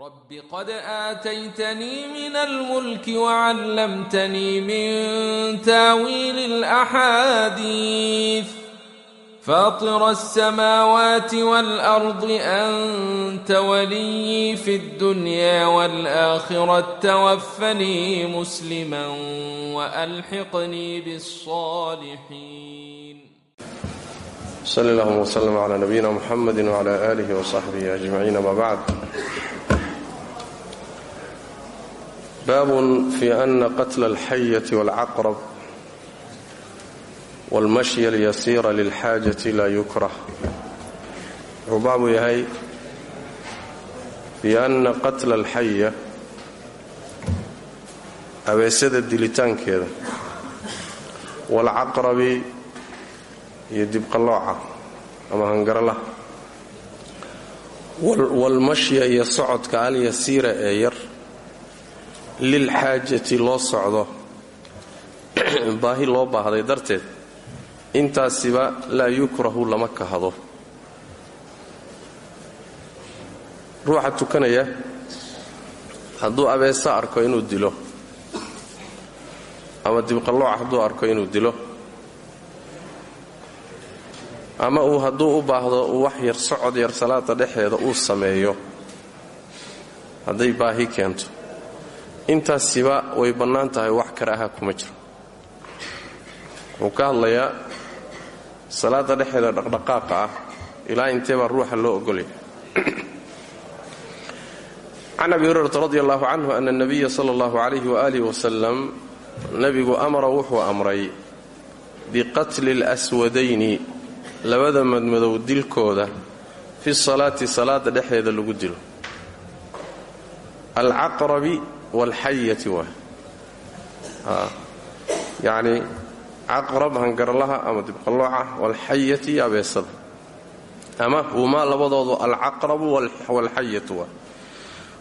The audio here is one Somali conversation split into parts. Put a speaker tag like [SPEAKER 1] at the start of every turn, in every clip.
[SPEAKER 1] رب قد آتيتني من الملك وعلمتني من تاويل الأحاديث فاطر السماوات والأرض أنت ولي في الدنيا والآخرة توفني مسلما وألحقني بالصالحين
[SPEAKER 2] صلى الله وسلم على نبينا محمد وعلى آله وصحبه أجمعين وبعد baabun fii ana qatla alxayati walcaqrab walmashya alyasiira lilxaajati laa yukrah. Wuxuu baabu yahay fii anna qatla alxaya abeesada dilitaankeeda waalcaqrabi iyo dibqallooca ama hangaralaha waalmashya iyo socodka alyasiira ee yar lilxaajati loo socdo. Baahi loo baahday darteed intaasiba laa yukrahu lama kahado. Ruuxa tukanaya hadduu abeesa arko inuu dilo ama dibqallooca hadduu arko inuu dilo ama uu hadduu u baahdo wax yar socod yar salaada dhexeeda uu sameeyo hadday baahi keento intaasiba way bannaan tahay wax karaaha kuma jiro. Wuxuu ka hadlayaa salaada dhexeeda dhaqdhaqaaqa ah ilaa intee ruuxa loo ogolaya can abi hurayrata radi allahu canhu ana nabiya sala allahu calayhi waaalih wasalam nebigu amara wuxuu amray biqatli اlswadayni labada madmadow dilkooda fi salaati salaada dhexeeda lagu dilo waalxayati waa yacni caqrab hangarlaha ama dibqallooca waalxayati abeesada ama humaa labadoodu alcaqrabu waalxayatu waa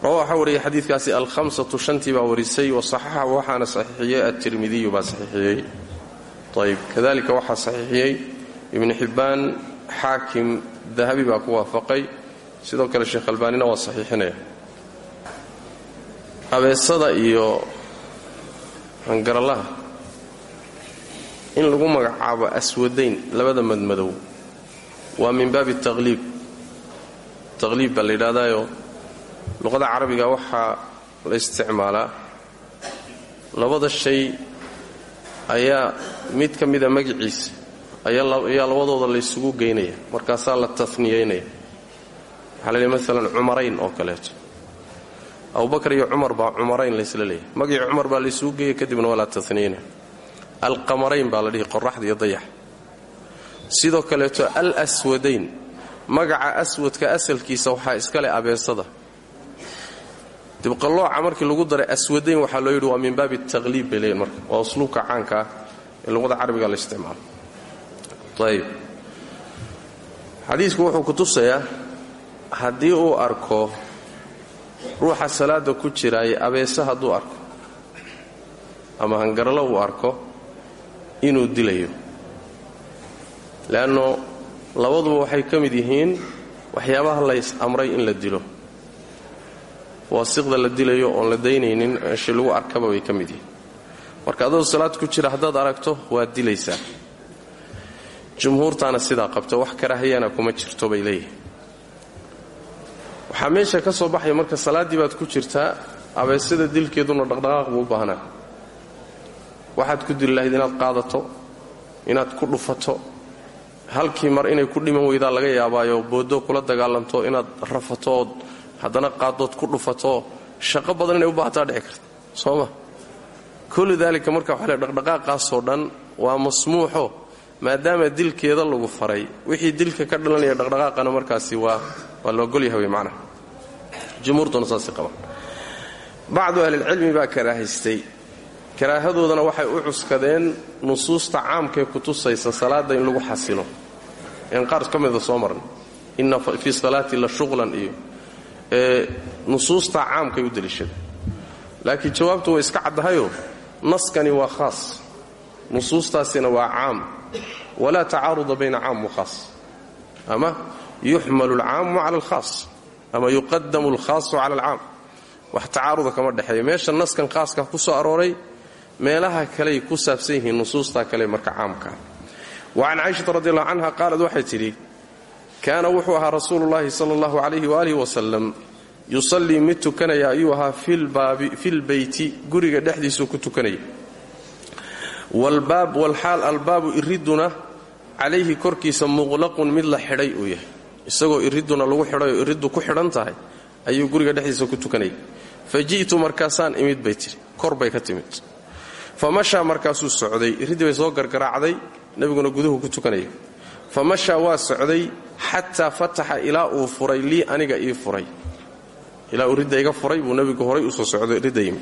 [SPEAKER 2] rawa waxaa wariyey xadiidkaasi alhamsatu shantii baa warisay wasaxaxa waxaana saxiixiyey atirmidiyu baa saxiixiyey ayb kadalika waxaa saxiixiyey ibnu xibbaan xaakim dahabi baa ku waafaqay sidoo kale sheekh albaanina waa saxiixinaya abeesada iyo hangaralaha. In lagu magacaabo aswadayn labada madmadow waa min baabi taqliib. Taqliib baa la yidhahdaayo. Luqada carabiga waxaa la isticmaalaa. Labada shay ayaa mid ka mida magaciisa ayaa labadooda laysugu geynaya. Markaasaa la taniyeynaya waxaa la yidhi? Cumarayn oo kaleeto abubakar iyo cumar baa cumarayn laysla leeyahay. Magicii cumar baa laysuu geeyey kadibna waa la taniyeyna alqamarayn baa la dhihi qoraxda iyo dayax. Sidoo kaleeto al aswadayn magaca aswadka asalkiisa waxaa iska leh abeesada. Dibqallooca markii lagu daray aswadayn waxaa loo yidhi waa min baabi taqliib bay leeyihiin marka. Waa usluubka caanka ah ee luqada carabiga la isticmaalo. Ayib xadiisku wuxuu ku tusayaa haddii uu arko ruuxa salaada ku jiraay abeese hadduu arko ama hangaralo uu arko inuu dilayo. Le'anno labaduba waxay ka mid yihiin waxyaabaha lays amray in la dilo. Waasiqda la dilayo oon la daynaynin meeshii lagu arkaba bay ka mid yihiin. Marka adoo salaad ku jira haddaad aragto waad dilaysaa. Jumhuurtaana sidaa qabta wax karaahiyana kuma jirto bay leeyihiin waxaa meesha ka soo baxaya marka salaaddii baad ku jirtaa abeesada dilkeeduna dhaqdhaqaaq buu u baahnaa waxaad ku dili lahayd inaad qaadato inaad ku dhufato. Halkii mar inay ku dhiman weydaa laga yaabaayo booddo kula dagaalanto inaad rafato ood qaadood ku dhufato. Shaqo badan inay u baahataa dhici karta soo kullu daalika marka waxaa le dhaqdhaqaaqaasoo dhan waa masmuuxo maadaama dilkeeda lagu faray. Wixii dilka ka dhalanaya dhaqdhaqaaqana markaasi waa waa la ogolyahay wey macnaha jumhuurtuna saasay qabaan bacdu ahlilcilmi baa karaahaystay karaahadoodana waxay u cuskadeen nusuusta caamkaee ku tusaysa salaadda in lagu xasilo. Een qaar ka mida soo marna. Inna fii salaati la shuqlan iyo nusuusta caamkay u deliishada laakiin jawaabtu way iska caddahayoo naskani waa khaas. Nusuustaasina waa caam. Walaa tacaaruda bayna caam wa khaas. Ama yuxmalu alcaamu cala alkhaas ama yuqadamu alkhaasu cala alcaam. Wax tacaaruda kama dhexeeyo. Meesha naskan khaaska ku soo arooray meelaha kaley ku saabsan yihiin nusuustaa kale marka caamka. Wa can caishata radi allahu canha qaalad waxay tidhi kaana wuxuu ahaa rasuulullaahi sala allahu calayhi waaalih wasalam yusallii mid tukanaya ayuu ahaa filbeyti guriga dhexdiisuu ku tukanaya. Walxaal albaabu iriduna calayhi korkiisa muqlaqun mid la xidhay uu yahay isagoo iriduna lagu xidhay oo iriddu ku xidhan tahay ayuu guriga dhexdiisa ku tukanayay. Fa ji'tu imid bay tidhi. Kor bay ka timid. Fa markaasuu socday. Iriddii bay soo gargaraacday. Nebiguna guduhu ku tukanaya fa mashaa waa socday. Xataa fataxa ilaa uu furay lii aniga ii furay. Ilaa uu iga furay buu nebigu horay u soo socday ridda yimid.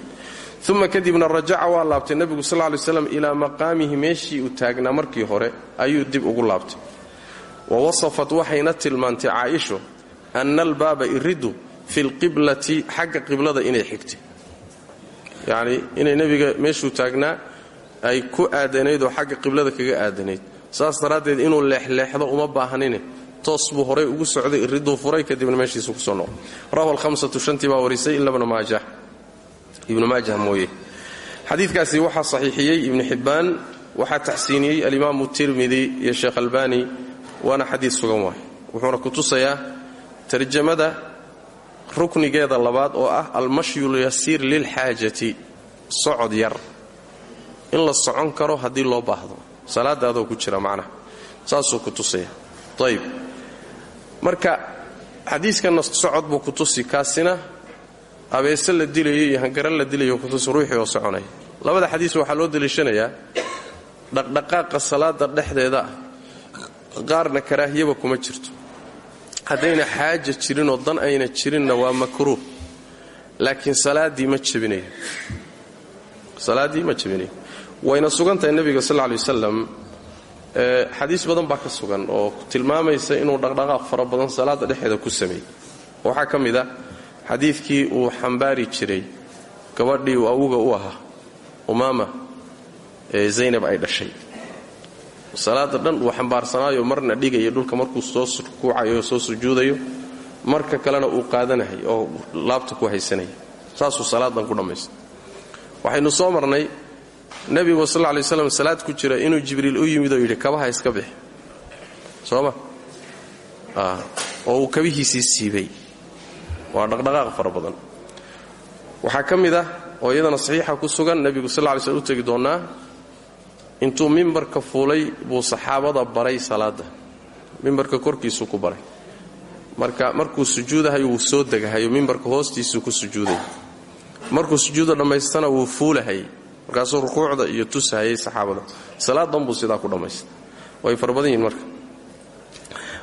[SPEAKER 2] Uma kadibna rajaca waa laabtay. Nebigu sal ly slam ilaa maqaamihi meeshii uu taagnaa markii hore ayuu dib ugu laabtay wa wasafat waxayna tilmaantay caaisho anna albaaba iriddu fi lqiblati xagga qiblada inay xigtay yacnii inay nebiga meeshuu taagnaa ay ku aadanayd oo xagga qiblada kaga aadanayd. Saas daraaddeed inuu leexleexdo uma baahnine. Toos buu horay ugu socday iriduu furay kadibna meeshiisu ku soo noqday rawahu alhamsatu shantii baa warisay ila ibnu maajah. Mooye. Xadiidkaasi waxaa saxiixiyey ibnu xibbaan waxaa taxsiiniyey alimaamu tirmidi iyo sheekh albani waana xadiid sugan waay. Wuxuuna ku tusayaa tarjamada ruknigeeda labaad oo ah almashyulyasiir lilxaajati socod yar. In la socon karo haddii loo baahdo. Salaadda adoo ku jira macnaha. Saasuu ku tusaya ayb marka xadiiskanna socod buu ku tusi kaasina abeese la dilayo iyo hangara la dilayo kutusi ruuxii oo soconaya. Labada xadiis waxaa loo daliishanayaa dhaqdhaqaaqa salaada dhexdeeda qaarna karaahiyaba kuma jirto. Haddayna xaaja jirinoo dan ayna jirinna waa makruuh. Laakiin salaaddii ma jebinayo salaaddii ma jebinayo wayna sugan tahay nebiga sal lay wasalam xadiis badan baa ka sugan oo tilmaamaysa inuu dhaqdhaqaaq fara badan salaada dhexeeda ku sameeyey. Waxaa ka mid a xadiidkii uu xambaari jiray gabadhii uu awuga u ahaa umaama zaynab ay dhashay salaada dhan uu xambaarsanaayo marna dhigayo dhulka markuu soo rukuucayo oo soo sujuudayo marka kalena uu qaadanahay oo laabta ku haysanaya saasuu salaadan ku dhammaysta waxaynu soo marnay nebigu sal lay slam salaad ku jira inuu jibriil u yimid oo yidhi kabaha iska bix sooma oo uu kabihiisii siibay. Waa dhaqdhaqaaq fara badan. Waxaa ah oo iyadana saxiixa ku sugan nebigu sal ly slm u tegi doonnaa intuu mimbarka fuulay buu saxaabada baray salaadda. Mimbarka korkiisuu ku baray. Marka markuu sujuudahayo wuu soo degahayo mimbarka hoostiisuu ku sujuuday. Markuu sujuuda dhammaystana wuu fuulahayay markaasuu rukuucda iyo tusahayay saxaabada salaadan buu sidaa ku dhammaystay. Way fara badan yihiin marka.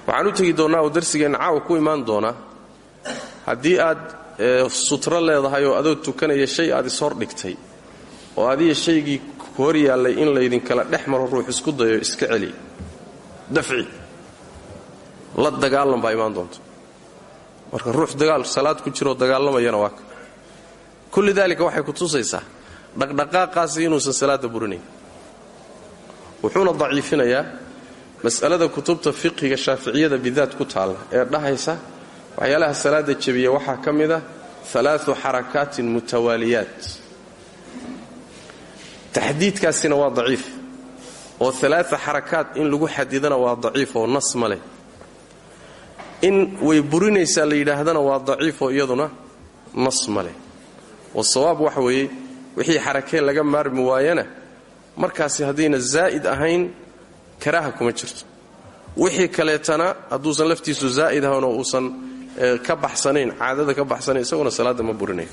[SPEAKER 2] Waxaan u tegi oo darsigeenna caawa ku imaan doonaa haddii aad sutro leedahay oo adoo tukanaya shay aad ishor dhigtay oo adiga shaygii hor yaallay in laydinkala dhex maro ruux isku dayo iska celi. Dafci. La dagaalan baa imaan doonta marka ruux dagaal salaad ku jiroo dagaalamayana waa ka. Kulli daalika waxay ku tusaysaa dhaqdhaqaaqaasi inuusan salaadda burinayn wuxuuna daciifinayaa mas'alada kutubta fiqhiga shaaficiyada bidaat ku taalla ee dhahaysa waxyaalaha salaada jebiya waxaa ka mid ah alaau xarakaatin mutawaaliyaat taxdiidkaasina waa daciif. Oo alaaa xarakaat in lagu xadidana waa daciif oo nas ma leh. In way burinaysaa la yidhaahdana waa daciifoo iyaduna nas ma leh. Wasawaab waxa weeye wixii xarakee laga maarmi waayana markaasi haddayna zaa'id ahayn karaaha kuma jirto. Wixii kaleetana hadduusan laftiisu zaa'id ahayn oo uusan ka baxsanayn caadada ka baxsanayn isaguna salaadda ma burinayo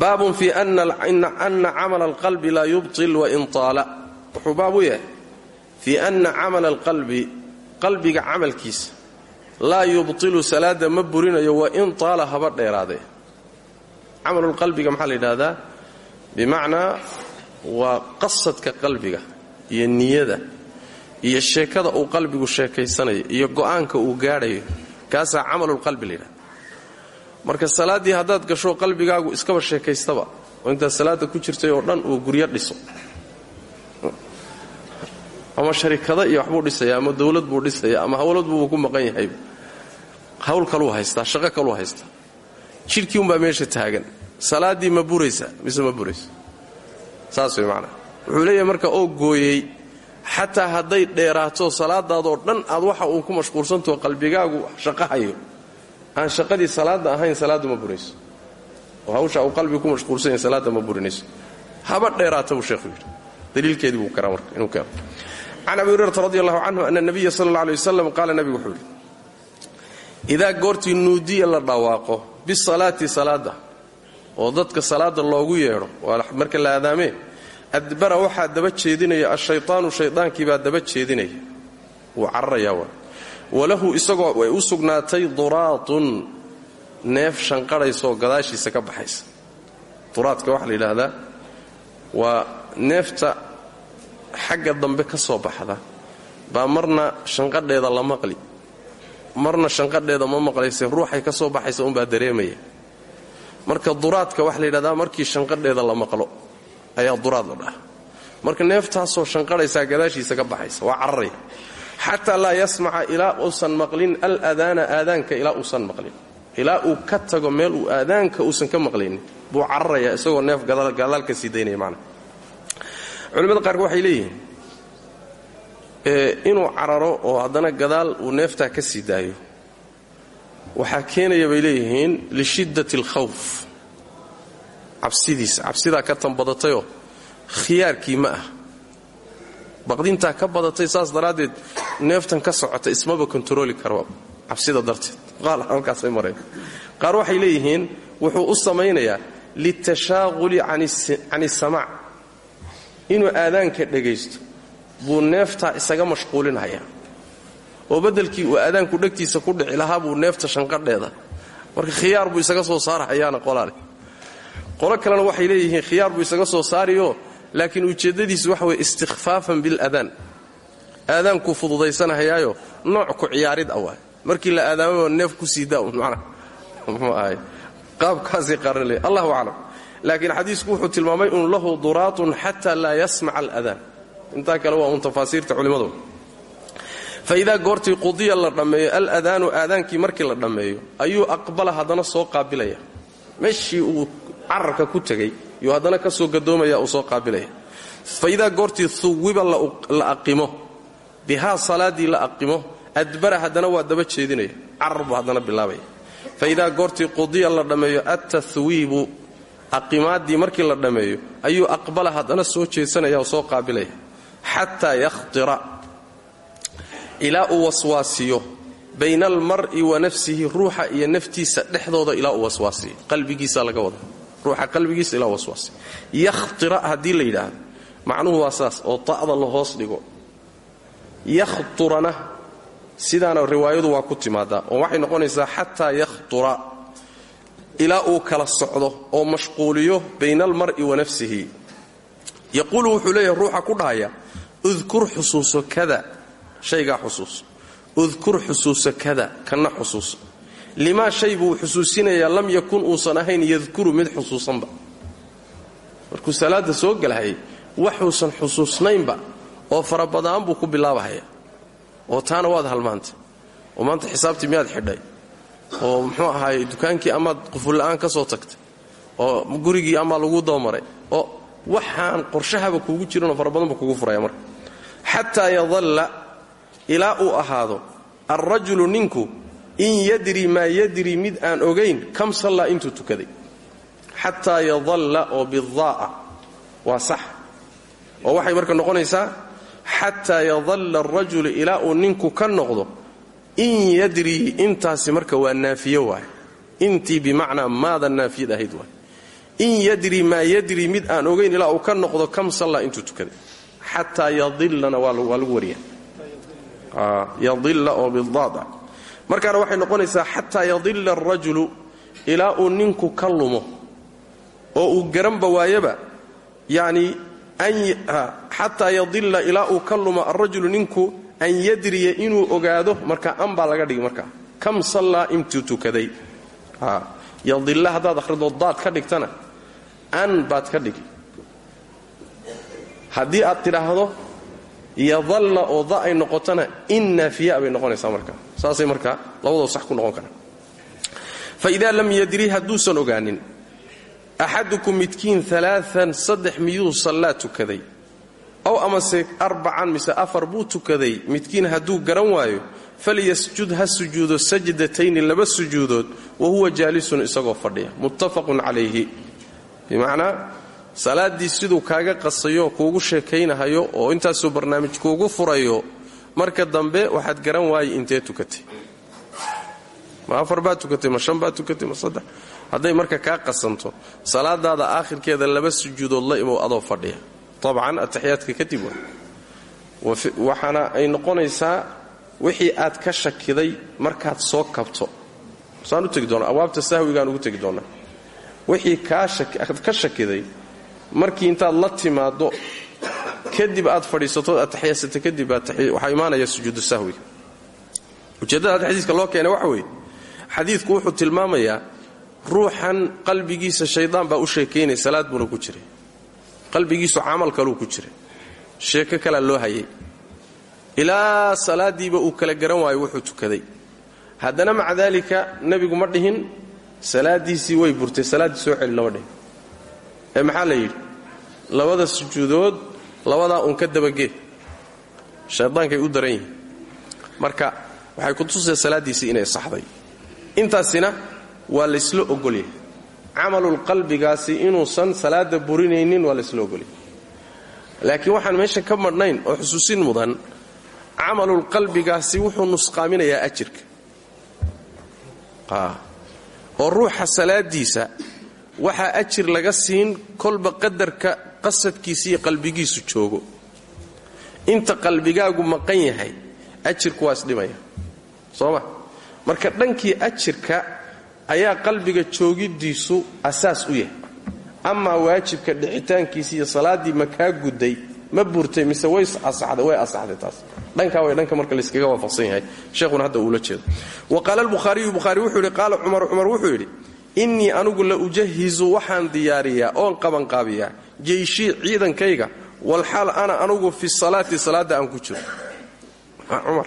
[SPEAKER 2] baabun fi ana camala alqalbi laa yubtil wain taala. Wuxuu baab u yahay fii anna camala alqalbi qalbiga camalkiisa laa yubtilu salaadda ma burinayo wain taala haba dheeraadee camalulqalbiga maxaa la yidhaahdaa? Bimacnaa waa qasadka qalbiga iyo niyada iyo sheekada uu qalbigu sheekaysanayo iyo go'aanka uu gaadhayo. Kaasaa camalulqalbi la yidhahda marka salaaddii haddaad gasho qalbigaagu iskaba sheekaystaba. Oo intaad salaadda ku jirtay oo dhan uu guryo dhiso. Ama sharikada iyo waxbuu dhisaya ama dawlad buu dhisaya ama hawlad buu ku maqan yahayba hawl kaluu haystaa shaqo kaluu haystaa. Jidhkii umbaa meesha taagan. Salaaddii ma buraysa mise ma buraysa saas way macnaa. Wuxuu marka oo gooyey xataa hadday dheeraato salaadaadoo dhan aad waxa uu ku mashquulsantaho qalbigaagu shaqahayo aan shaqadii salaadda ahayn salaaddu ma burayso. Oo hawsha uu qalbigu ku mashquulsan yahay salaadda ma burinayso. Haba dheeraata buu sheekhu yidhi. Daliilkeedii buu karaa marka inuu keeno. Can abi hurayrata radi allahu canhu ana nabiya sala alla alay wasalam wuxuu yidhi idaa goortii nuudiya la dhawaaqo bisalaati salaadda oo dadka salaadda loogu yeedho waa marka la aadaamee adbara waxaa daba jeedinaya ashaytaanu shaydaankiibaa daba jeedinaya. Wuu cararayaa walahu isagoo way u sugnaatay duraatun neef shanqadhaysoo gadaashiisa ka baxaysa. Duraadka waxaa la yidhaahdaa waa neefta xagga dambe ka soo baxda. Baa marna shanqadheeda la maqli marna shanqadheeda ma maqlayse ruuxay ka soo baxaysa unbaa dareemaya. Marka duraadka waxaa la markii shanqadheeda la maqlo ayaa duraad la dhaha marka neeftaasoo shanqadhaysaa gadaashiisa ka baxaysa waa cararaya xataa laa yasmaca ilaa uusan maqlin aladaana aadaanka ilaa uusan maqlin. Ilaa uu ka tago meel uu aadaanka uusan ka maqlaynin buu cararaya isagoo neef gadaal ka sii daynaya macna culimmada qaarka waxay leeyihiin inuu cararo oo haddana gadaal uu neeftaa ka sii daayo waxaa keenaya bay leeyihiin lishiddati alkhawf cabsidiisa cabsidaa ka tan badatayoo khiyaarkii ma ah baqdintaa ka badatay saas daraaddeed neeftan ka socota ismaba kontarooli karo. Cabsida darteed. Qaal halkaasay mareen. Qaar waxay leeyihiin wuxuu u samaynayaa litashaaquli can isamaac inuu aadaanka dhegaysto buu neeftaa isaga mashquulinhayaa oo beddelkii uu aadaanku dhegtiisa ku dhici lahaa buu neefta shanqadheeda marka khiyaar buu isaga soo saarahayaana qolaale. Qolo kalena waxay leeyihiin khiyaar buu isaga soo saariyo laakiin ujeeddadiisu waxa weye istikhfaafan biladaan aadaankuu fududaysanahayaayo nooc ku ciyaarid ah waay markii la aadaamaba neef ku sii daa un macna muxuu ahay. Qaabkaasay allahu aclam. Laakiin xadiisku wuxuu tilmaamay un lahu duraatun xataa laa yasmaca aladaan intaa kale waa un tafaasiirta culimmadooda fa idaa goortii qudiya la dhammeeyo aladaanu aadaankii markii la dhammeeyo ayuu aqbala haddana soo qaabilaya. Meeshii uu cararka ku tegey yuu haddana ka gadoomaya uu soo qaabilaya fa idaa goortii huwiba la aqimo. Bihaa salaaddii la aqimo. Adbara haddana waa daba jeedinaya. Carar buu haddana bilaabaya. Fa idaa goortii qudiya la dhammeeyo attahwiibu aqimaaddii markii la dhammeeyo ayuu aqbala haddana soo jeedsanaya oo soo qaabilaya xataa yakhtira ilaa uu waswaasiyo. Bayna almar'i wa nafsihi ruuxa iyo naftiisa dhexdooda ilaa uu waswaasiyo. Qalbigiisa laga wada ruuxa qalbigiisa ilaa waswaasiyo yakhtira haddii la yidhaahdo macnuhu waa saas oo ta'da la hoos dhigo. Yakhturana sidaana riwaayadu waa ku timaadaa oo waxay noqonaysaa xataa yakhtura ilaa uu kala socdo oo mashquuliyo bayna almar'i wa nafsihi. Yaquulu wuxuu leeyahay ruuxa ku dhahaya udkur xusuuso kada shaygaa xusuuso udkur xusuuso kada kanna xusuuso limaa shay buu xusuusinayaa lam yakun uusan ahayn yadkuru mid xusuusanba. Markuu salaadda soo galahayay waxuusan xusuusnaynba oo farabadaan buu ku bilaabahaya oo taana waad halmaantay oo maanta xisaabtii miyaad xidhay? Oo muxuu ahaay dukaankii amaad qufulla'aan ka soo tagtay? Oo gurigii amaa lagu dabamaray oo waxaan qorshahaba kuugu jiranoo farabadanba kugu furaya marka. Xataa yadalla ilaa uu ahaado alrajulu ninku in yadri maa yadri mid aan ogayn kam sallaa intuu tukaday. Xataa yadalla oo bidaa'a. Waa sax. Oo waxay marka noqonaysaa xataa yadalla alrajulu ilaa uu ninku ka noqdo in yadrii intaasi marka waa naafiyo waay intii bimacnaa maada naafiyad ahayd waay in yadri maa yadri mid aan ogayn ilaa uu ka noqdo kam sallaa intuu tukaday. Xataa yadillana waa lagu wariya yadilla oo bidaada markaana waxay noqonaysaa xataa yadilla alrajulu ilaa uu ninku ka lumo oo uu garanba waayaba yacni xataa yadilla ilaa uu ka lumo alrajulu ninku an yadriya inuu ogaado marka an baa laga dhigi markaa kam sallaa intuu tukaday? Yadilla haddaad akhrido daad ka dhigtana an baad ka dhigi haddii aad tidhaahdo yadalla oo da ay noqotona in naafiyaa bay noqonaysaa marka saasay markaa labadoo sax ku noqon karaan. Fa idaa lam yadri hadduusan ogaanin axadukum midkiin alaaan saddex miyuu sallaa tukaday? Aw amase arbacan mise afar buu tukaday midkiin hadduu garan waayo falyasjud ha sujuudo sajdatayni laba sujuudood wa huwa jaalisun isagoo fadhiya. Muttafaqun calayhi. Bimacnaa salaaddii siduu kaaga qasayo kuugu sheekaynahayo oo intaasuu barnaamij kuugu furayo marka dambe waxaad garan waayay intee tukatay? Ma afar baad tukatay ma shan baad tukatay ma saddex. Hadday marka kaa qasanto salaadaada aakhirkeeda laba sujuudood la imow adoo fadhiya. Tabcan ataxiyaadka kadib wa waxaana ay noqonaysaa wixii aad ka shakiday markaad soo kabto. Saan u tegi doona abwaabta sahwigaan ugu tegi doonaa. Wixii aad ka shakiday markii intaad la timaaddo kadib aad fadhiisatood ataxiyaadsata kadib waxaa imaanaya sujuudu sahwiga ujeeddada hadda loo keenay waxa weeye xadiidku wuxuu tilmaamayaa ruuxan qalbigiisa shaydaan baa u sheekaynaya salaad buuna ku jiray. Qalbigiisu camal kaluu ku jiray. Sheeko kalaa loo hayay. Ilaa salaaddiiba uu kala garan waayo wuxuu tukaday. Haddana maca daalika nebigu ma dhihin salaaddiisii way burtay salaaddii soo celi lama ee maxaa la yidhi? Labada sujuudood labadaa uun ka dabagee shaydaankay u daran yihiin. Marka waxay ku tusay salaaddiisii inay saxday. Intaasina waa laysla ogolyahay. Camalulqalbigaasi inuusan salaada burinaynin waa laysla ogolyahay. Laakiin waxaan meesha ka madhnayn oo xusuusin mudan camalulqalbigaasi wuxuu nusqaaminayaa ajirka. Oo ruuxa salaadiisa waxaa ajir laga siin kolba qadarka qasadkiisa iyo qalbigiisu joogo. Inta qalbigaagu maqan yahay ajirku waa isdhimaya. Soo ma marka dhankii ajirka ayaa qalbiga joogiddiisu asaas u yahay. Amaa waajibka dhicitaankiisa iyo salaaddii ma kaa gudday ma burtay mise way asaxday way asaxday taas. Dhankaa way dhanka marka layskaga waafaqsan yahay sheekhuna hadda uula jeedo. Wa qaala albukhaariyu bukhaari wuxuu yidhi qaala cumar cumar wuxuu yidhi innii anugu la ujahizu waxaan diyaariyaa oon qabanqaabiyaa jeyshii ciidankayga walxaal ana anugu fi salaati salaadda aan ku jiro. Cumar.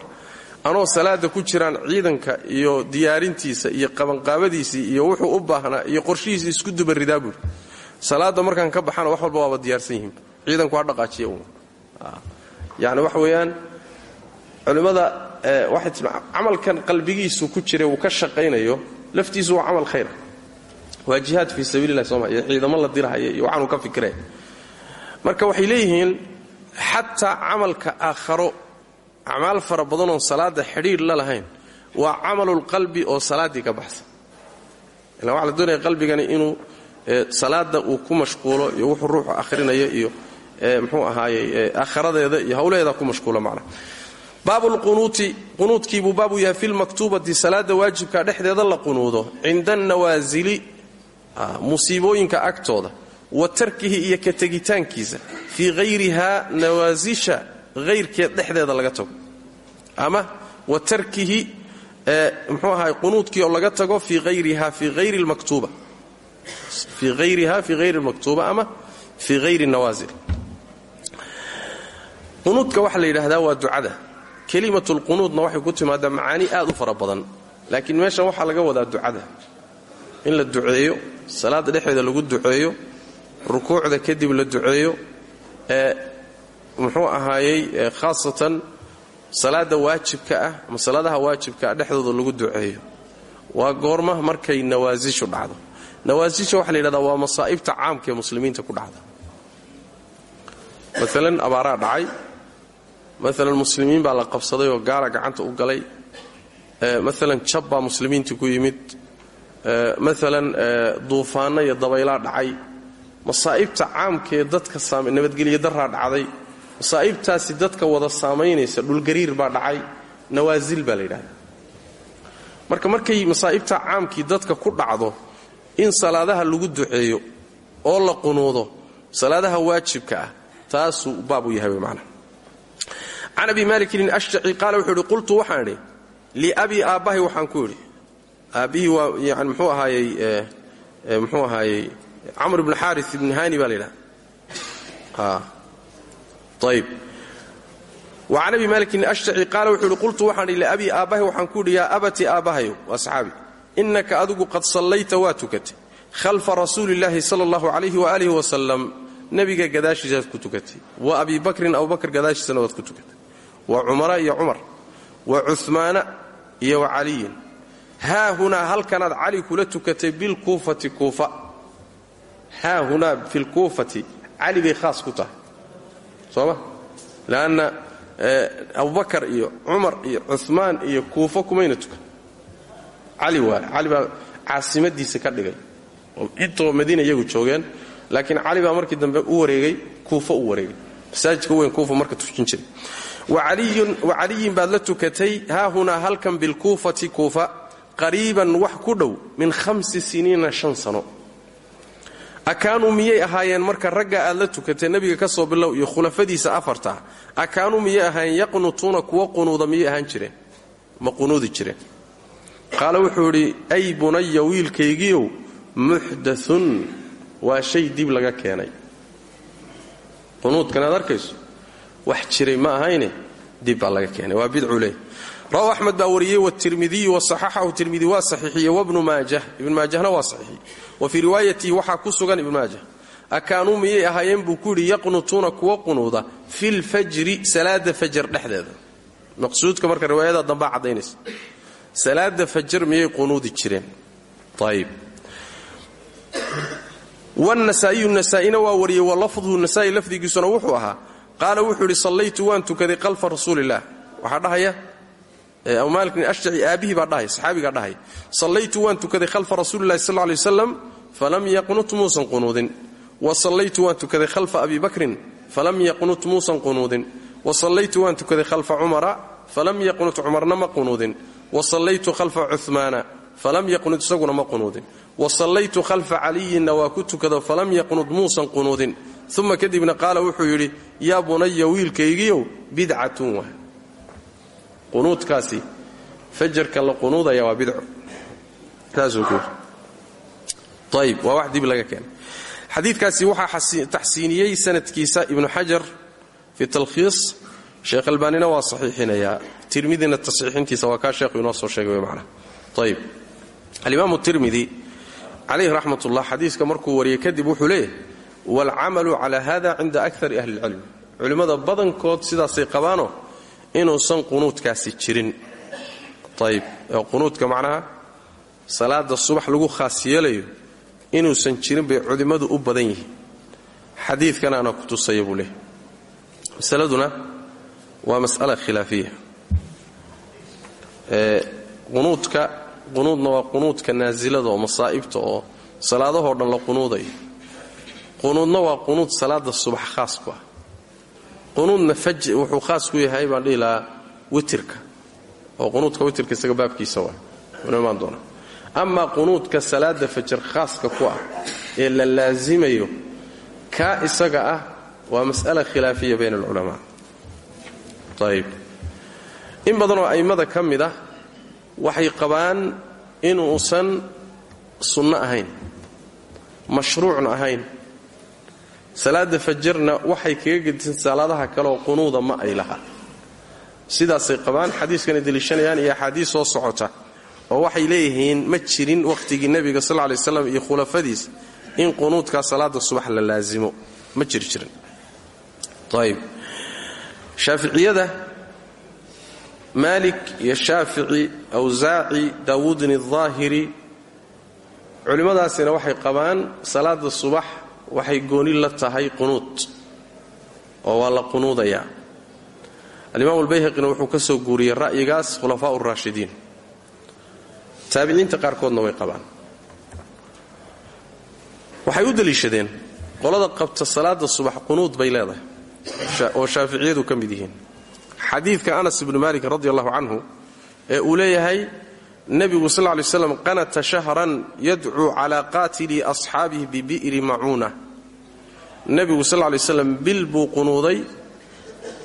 [SPEAKER 2] Anoo salaada ku jiraan ciidanka iyo diyaarintiisa iyo qabanqaabadiisii iyo wuxuu u baahnaa iyo qorshihiisa isku dubaridaa buuri salaada markaan ka baxana wax walba waaba diyaarsan yihiin. Ciidanku ha dhaqaajiya un yani waxa weeyaan culimmada waxay tii qalbigiisu ku jira uu ka shaqaynayo laftiisu waa camal khayra waa jihaad fii sabiililah sooma iyo ciidamo la dirahaya iyo waxaanuu ka fikiraya marka waxay leeyihiin xataa camalka aakharo acmaal fara badanoon salaada xidhiidh la lahayn waa camalulqalbi oo salaaddii ka baxsan ila waxaa la doonaya inuu salaada uu ku mashquulo iyo wuxuu ruuxu ahrinayo iyo mxuu ahaayey aakharadeeda iyo hawlaheeda ku mashquulo macna. Baabulqunuuti qunuudkiibuu baabu yahay filmaktuubati salaada waajibka dhexdeeda la qunuudo cinda annawaasili musiibooyinka agtooda wa tarkihi iyo ka tegitaankiisa fii hayrihaa nawaasisha hayrkeed dhexdeeda laga tago. Ama wa tarkihi mxuu ahaay qunuudkii oo laga tago fii hayriha fii hayri lmaktuuba fii hayriha fii hayri lmaktuuba ama fii hayri nawaasil qunuudka waxaa la yidhaahdaa waa ducada. Kelimatulqunuudna waxay ku timaadaa aad u fara badan laakiin waxaa laga wadaa ducada in la duceeyo salaada dhexeeda lagu duceeyo rukuucda kadib la duceeyo ee muxuu ahaayey khaasatan salaada waajibka ah ama salaadaha waajibka ah dhexdooda lagu duceeyo. Waa goorma markay nawaasishu dhacdo. Nawaasisha waxaa la waa masaa'ibta caamka ee muslimiinta ku dhacda. Maalan abaaraa dhacay. Maalan muslimiin baa la qabsaday oo gaala gacanta u galay. Maalan jab baa muslimiintii ku yimid maalan duufaanno iyo dabaylaa dhacay. Masaa'ibta caamkaee dadka nabadgelyo daraa dhacday. Masaa'ibtaasi dadka wada saamaynaysa dhulgariir baa dhacay. Nawaasil baa la marka markay masaa'ibta caamkii dadka ku dhacdo in salaadaha lagu duceeyo oo la qunuudo salaadaha waajibka ah taasuu baab u yahay man can abi malikin ashjaci qaala wuxuu idhi qultu waxaan idhi liabii aabbahay waxaan ku idhi aabbihii waa yani mxuu ahaayey mxuu ahaayey camr ibn xaari ibn hani baa la yidhaha ayb wa can abi maalikin ashtaci qaala wuxuu ihi qultu waxaan idhi liabii aabbahay waxaan ku idhi abati aabbahayow waa saxaabi. Innaka adigu qad sallayta waa tukatay. Khalfa rasuulillaahi sala allahu calayhi waaalih wasalam nebiga gadaashiisaad ku tukatay. Wa abi bakrin abubakr gadaashiisana waad ku tukatay. Wa cumara iyo cumar. Wa cuhmaana iyo wa caliyin haahunaa halkanaad cali kula tukatay bilkuufati kuufa. haahunaa filkuufati cali bay khaas ku tahay. Soo ma? Leanna abubakar iyo cumar iyo cumaan iyo kuufo kumayna tukan. Cali waay cali baa caasimadiisa ka dhigay. Oo intoo madiina iyagu joogeen laakiin cali baa markii dambe u wareegay kuufo u wareegay. Masaajidka weyn kuufa marka tujin jiray. Wa caliyin baad la tukatay haahunaa halkan bilkuufati kuufa qariiban wax ku dhow min hamsi siniina shan sano. Akaanuu miyay ahaayeen marka ragga aad la tukatay nebiga ka soo bilow iyo khulafadiisa afarta akaanuu miyay ahaayeen yaqnutuuna kuwa qunuuda miyay ahaan jireen? Ma qunuudi jireen. Qaala wuxuu idhi ay bunaya wiilkaygiiow muxdaun waa shay dib laga keenay. Qunuudkan aad arkayso wax jiray ma ahayne dib baa laga keenay. Waa bidcu leh rawahu axmed baa wariyey wtirmidiyu wasaxaxahu tirmidi waa saxiixiye wabnu maajah. Ibn maajahna waa saxiixiyey wa fii riwaayatihi waxaa ku sugan ibn maajah. Akaanuu miyay ahaayeen buu ku yidhi yaqnutuuna kuwa qunuuda fi lfajri salaada fajar dhexdeeda. Maqsuudka marka riwaayada dambaa caddaynaysa. Salaada fajar miyay qunuudi jireen? Ayib wnasaaiyu nasaa'ina waa wariyey wa lafduhu nasa'i lafdigiisuna wuxuu ahaa qaala wuxuu idhi sallaytu abu maalikin ashjaci aabbihii baa dhahay saxaabigaa dhahay sallaytu waan tukaday khalfa rasuulillahi sal ly waslam falam yaqnut muusan qunuudin. Wa sallaytu waan tukaday khalfa abi bakrin falam yaqnut muusan qunuudin. Wa sallaytu waan tukaday khalfa cumara falam yaqnut cumarna ma qunuudin. Wa sallaytu khalfa cumaana falam yaqnut isaguna ma qunuudin. Wa sallaytu khalfa caliyinna waa ku falam yaqnud muusan qunuudin. Uma kadibna qaala wuxuu yidhi yaa bunaya wiilkaygiiow bidcatun wa qunuudkaasi fajarka la qunuudaya waa bidco saasuu ku yidhi ayib waa wax dib laga keenay. Xadiidkaasi waxaa taxsiiniyey sanadkiisa ibnu xajar fi talkhiis sheekh albaanina waa saxiixinayaa tirmidina tasxiixintiisa waa kaa sheekhu inoo soo sheegay macna ayib alimaamu tirmidi calayhi raxmat ullah markuu wariyey kadib wuxuu leeyahay waalcamalu cala hada cinda akari ahli ilcilm. Culimmada badankood sidaasay qabaanoo inuusan qunuudkaasi jirin. Ayib oo qunuudka macnaha salaada subax lagu khaas yeelayo inuusan jirin bay culimmadu u badan yihiin. Xadiidkanaana ku tusaya buu leeyahy masaladuna waa mas'ala khilaafiya. Qunuudka qunuudna waa qunuudka naasilada oo masaa'ibta oo salaadahoo dhan la qunuudayo qunuudna waa qunuud salaada subax khaas ku ah qunuudna wuxuu khaas ku yahay baan dhihi lahaa oo qunuudka witirka isaga baabkiisa waa. Una imaan doona amaa qunuudka salaada fajar khaaska ku ah ee la laasimayo kaa isaga ah waa mas'ala khilaafiya bayna alculamaa. Ayib in badanoo a'immada ka mid ah waxay qabaan inuusan sunno ahayn mashruucna ahayn salaada fajarna waxay kaga gedisan salaadaha kaleoo qunuuda ma ay laha. Sidaasay qabaan xadiiskana deliishanayaan iyo axaadiis soo socota oo waxay leeyihiin ma jirin wakhtigii nebiga sal ly slam iyo khulafadiis in qunuudkaa salaada subax la laasimo ma jiri jirin. Ayb shaaficiyada maalik iyo shaafici awsaaci daawuudin aldaahiri culimmadaasina waxay qabaan salaada subax waxay gooni la tahay qunuud oo waa la qunuudayaa alimaam albayhaqina wuxuu ka soo guuriyey ra'yigaas khulafaa uraashidiin taabiciinta qaarkoodna way qabaan. Waxay u deliishadeen qolada qabta salaada subax qunuud bay leedahay oo shaaficiyadu ka mid yihiin. Xadiidka anas ibnu maalik radi allahu canhu ee uu leeyahay nebigu sal ly slam qanata shahran yadcuu calaa qaatilii asxaabihi bibi'ri macuuna nebigu sal lay slam bil buu qunuuday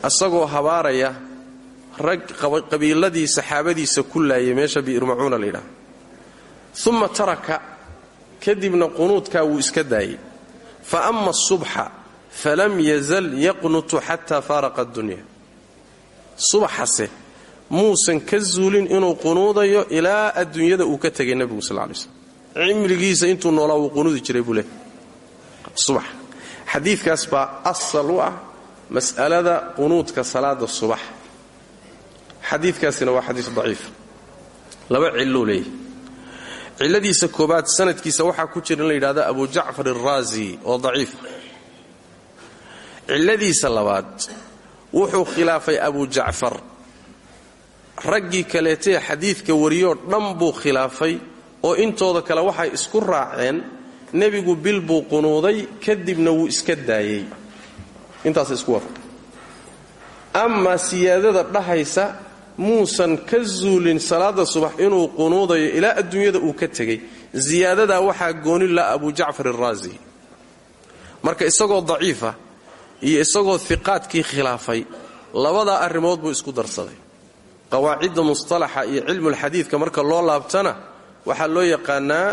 [SPEAKER 2] asagoo habaaraya rag qabiiladii saxaabadiisa ku laayay meesha bi'ir macuuna la yidhaha uma taraka kadibna qunuudkaa wuu iska daayey fa ama asubxa falam yazal yaqnutu xataa faaraqa addunya. Subaxase muusan ka zuulin inuu qunuudayo ilaa adduunyada uu ka tegay nebigu sal lay slm cimrigiisa intuu noolaa wuu qunuudi jiray buu leey subax. Xadiidkaas baa asal u ah mas'alada qunuudka salaada subax. Xadiidkaasina waa xadiis daciif. Laba cillou leeyahy cilladiisa koobaad sanadkiisa waxaa ku jira in la yidhahdo abu jacfar oo daciifa cilladiisa labaad wuxuu khilaafay abu jacfar raggii kaleetee xadiidka wariyoo dhan buu khilaafay oo intooda kale waxay isku raaceen nebigu bil buu qunuuday kadibna wuu iska daayey. Intaas isku waafaqay amaa siyaadada dhahaysa muusan ka zuulin salaada subax inuu qunuudayo ilaa adduunyada uu ka tegey. Siyaadadaa waxaa gooni la abu jacfar alraazi. Marka isagoo daciifa iyo isagoo iqaadkii khilaafay labadaa arrimood buu isku darsaday qawaacidda mustalaxa iyo cilmulxadiidka marka loo laabtana waxaa loo yaqaanaa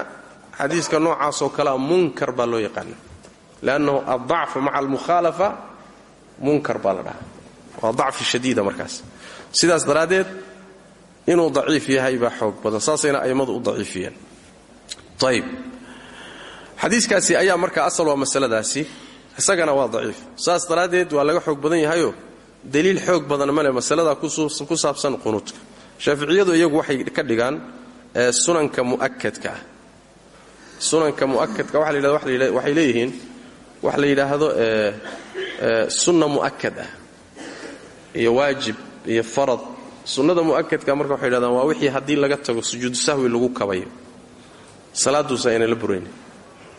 [SPEAKER 2] xadiiska noocaasoo kalea munkar baa loo yaqaanaa. Liannahu addacfu maca almukhaalafa munkar baa la dhahaa. Waa dacfi shadiida markaas. Sidaas daraaddeed inuu daciif yahay baa xoog badan. Saasayna a'immadu u daciifiyeen. Ayib xadiiskaasi ayaa markaa asal waa masaladaasi isagana waa daciif. Saas daraaddeed waa laga xoog badan yahayoo daliil xoog badan male masaladaa ku saabsan qunuudka shaaficiyadu iyagu waxay ka dhigaan sunanka mu'akadka ah sunanka mu'akadka waxay leeyihiin wax la yidhaahdo sunna mu'akad ah iyo waajib iyo farad. Sunnada mu'akadka marka waxay yidhahdaan waa wixii haddii laga tago sujuudu sahwi lagu kabayo. Salaaduusa ayna la buraynin.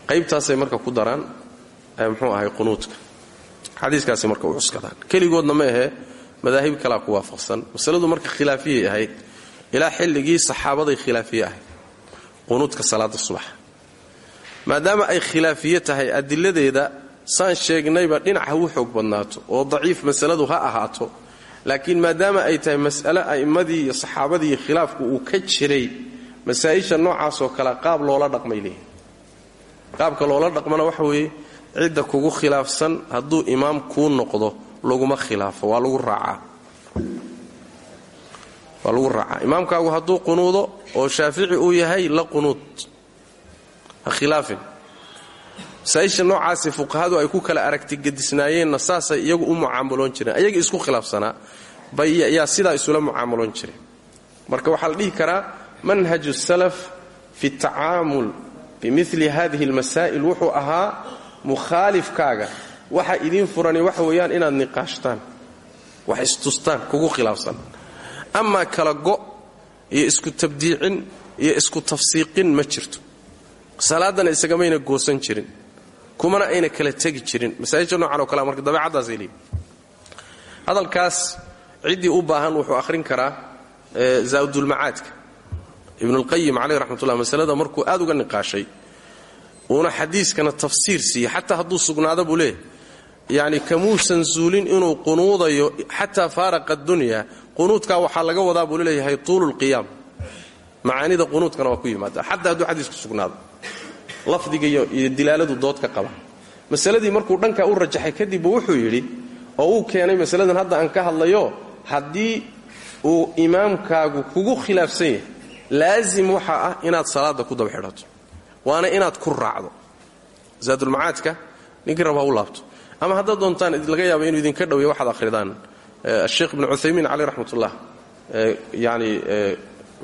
[SPEAKER 2] Qaybtaasay marka ku daraan muxuu ahay qunuudka xadiiskaasi marka u cuskadaan keligoodna ma ahee madaahib kalaa ku waafaqsan. Masaladu marka khilaafiyay ahayd ilaa xilligii saxaabaday khilaafiye ahayd. Qunuudka salaada subax. Maadaama ay khilaafiye tahay adiladeeda saan sheegnayba dhinac ha u xoog badnaato oo daciif masaladu ha ahaato. Laakiin maadaama ay tahay mas'ale a'immadii iyo saxaabadii khilaafku uu ka jiray masaa'isha noocaasoo kale qaab loola dhaqmay leeyihiin qaabka loola dhaqmana waxa weeye cidda kugu khilaafsan hadduu imaam kuu noqdo laguma khilaafo waa lagu raacaa waa lagu raacaa imaamkaagu hadduu qunuudo oo shaafici uu yahay la qunuud. Ha khilaafin. Masaa'isha noocaasi fuqahadu ay ku kala aragti gedisnaayeenna saasay iyagu u mucaamaloon jireen. Ayagii isku khilaafsanaa. Yaa sidaa isula mucaamaloon jireen. Marka waxaa la dhihi karaa manhaju salaf fi tacaamul bimili hadihi almasaa'il wuxuu ahaa mukhaalifkaaga waxa idiin furani waxa weeyaan inaad niqaashtaan. Wax istustaan kugu khilaafsan. Amaa kala go' iyo isku tabdiicin iyo isku tafsiiqin ma jirto. Salaaddana isagamayna goosan jirin. Kumana ayna kala tegi jirin. Masaa'ijha noocan oo kalea marka dabeecaddaasay leeyihiin hadalkaas ciddii u baahan wuxuu akhrin karaa zaa'udulmacaadka ibnulqayim caleyh raxmatullah masalada markuu aad uga niqaashay uuna xadiiskana tafsiir siiye xataa hadduu sugnaado buu leeyahy yacni kamuusan zuulin inuu qunuudayo xataa faaraqa dunya qunuudkaa waxaa laga wadaa buu leeyahay tuulu lqiyaam macaanida waa ku yimaada xataa hadduu xadiisku sugnaado. Lafdiga iyo dilaaladu dood qaba. Masaladii markuu dhankaa u rajaxay kadibbu wuxuu yidhi oo uu keenay masaladan hadda aan ka hadlayo haddii uu imaamkaagu kugu khilaafsan yahay laasim waxaa ah inaad salaada ku daba waana inaad ku raacdo. Zaadulmacaadka ninkii raba ha u laabto. Ama haddaad doontaan laga yaaba inuu idinka dhowya waxaad akhridaan asheekh ibnu cuthaymiin caleyh raxmatullah yani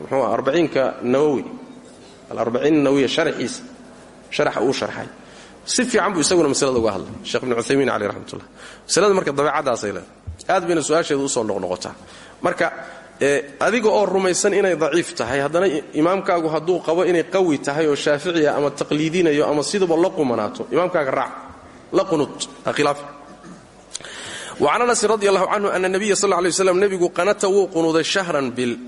[SPEAKER 2] mxuu arbaciinka nawowi. Alarbaciin nawowiya sharaxiisa sharaxa uu sharxay. Si fiican buu isaguna masalada uga hadlay sheekh ibnu cuthaymiin caleyh raxmatullah. Masalada marka dabeecaddaasay leedahay aad bayna su'aasheedu u soo noqnoqotaa. Marka adiga oo rumaysan inay daciif tahay haddana imaamkaagu hadduu qabo inay qawi tahay oo shaaficiya ama taqliidinayo ama sidaba la qumanaato imaamkaaga raac la qunud khilaaf. Anasin radi allahu canhu ana nabiya sal lay waslam nebigu qanata wuu qunuuday shahran bil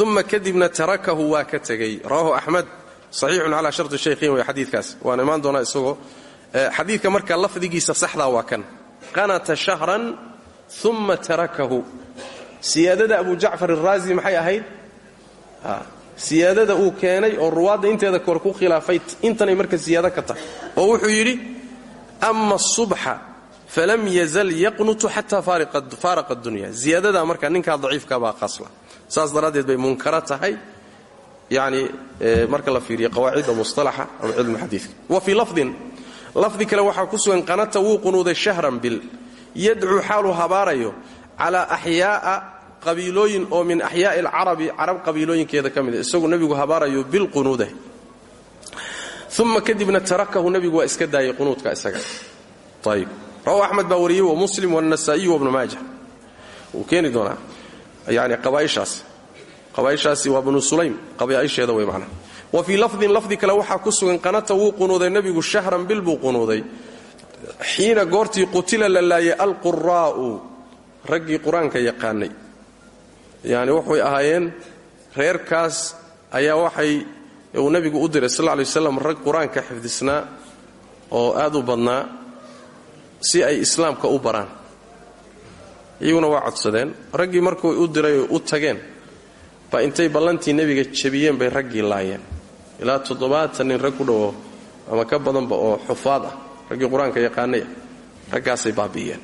[SPEAKER 2] uma kadibna tarakahu waa ka tegey. Rawahu axmed saxiixun calaa sharti shaykhiin way xadiikaas waan imaan doonaa isagoo xadiidka marka lafdigiisa saxdaa waa kan. Qanata shahran uma tarakahu siyaadada abu jacfar araazi maxay ahayd? Siyaadada uu keenay oo ruwaadda inteeda kore ku khilaafay intanay marka siyaado ka tahay. Oo wuxuu yidhi ama asubxa falam yazal yaqnutu xataa faaraqa dunya ziyaadadaa marka ninkaa daciifkabaa qasla. Saas daraaddeed bay munkara tahay. Yani marka la fiiriyo qawaacidda musalaxa ama cilmu xadiidka. Wa fii lafdin lafdi kale waxaa ku sugan qanata wuu qunuuday shahran bil. Yadcuu xaaluu habaarayo calaa axyaa'a qabiilooyin oo min axyaa'i alcarabi carab qabiilooyinkeeda ka isagu nebigu habaarayo bilqunuudah uma kadibna tarakahu nebigu waa iska daayay qunuudka isaga ayib rawahu axmed baa wariyey wa muslim wannasaa'iyu wabnu maaja wuu keeni doonaa yani qabaaishaas qabaaishaasi waa banu sulaym qabaaisheeda way macnaha wa fii lafdin lafdi kale waxaa ku qanata wuu qunuuday nebigu shahran bil buu qunuuday xiina qutila la laayay alquraa'u raggii qur'aanka yaqaanay. Yani waxay ahaayeen reerkaas ayaa waxay uu nebigu u diray sal lay waslam rag qur'aanka xifdisnaa oo aad u badnaa si ay islaamka u baraan. Iyaguna waa codsadeen. Raggii markuu u diray u tageen ba intay ballantii nebiga jabiyeen bay raggii laayeen. Ilaa toddobaatan nin rag ku dhowo ama ka badanba oo xufaad ah raggii qur'aanka yaqaanaya raggaasay baabi'iyeen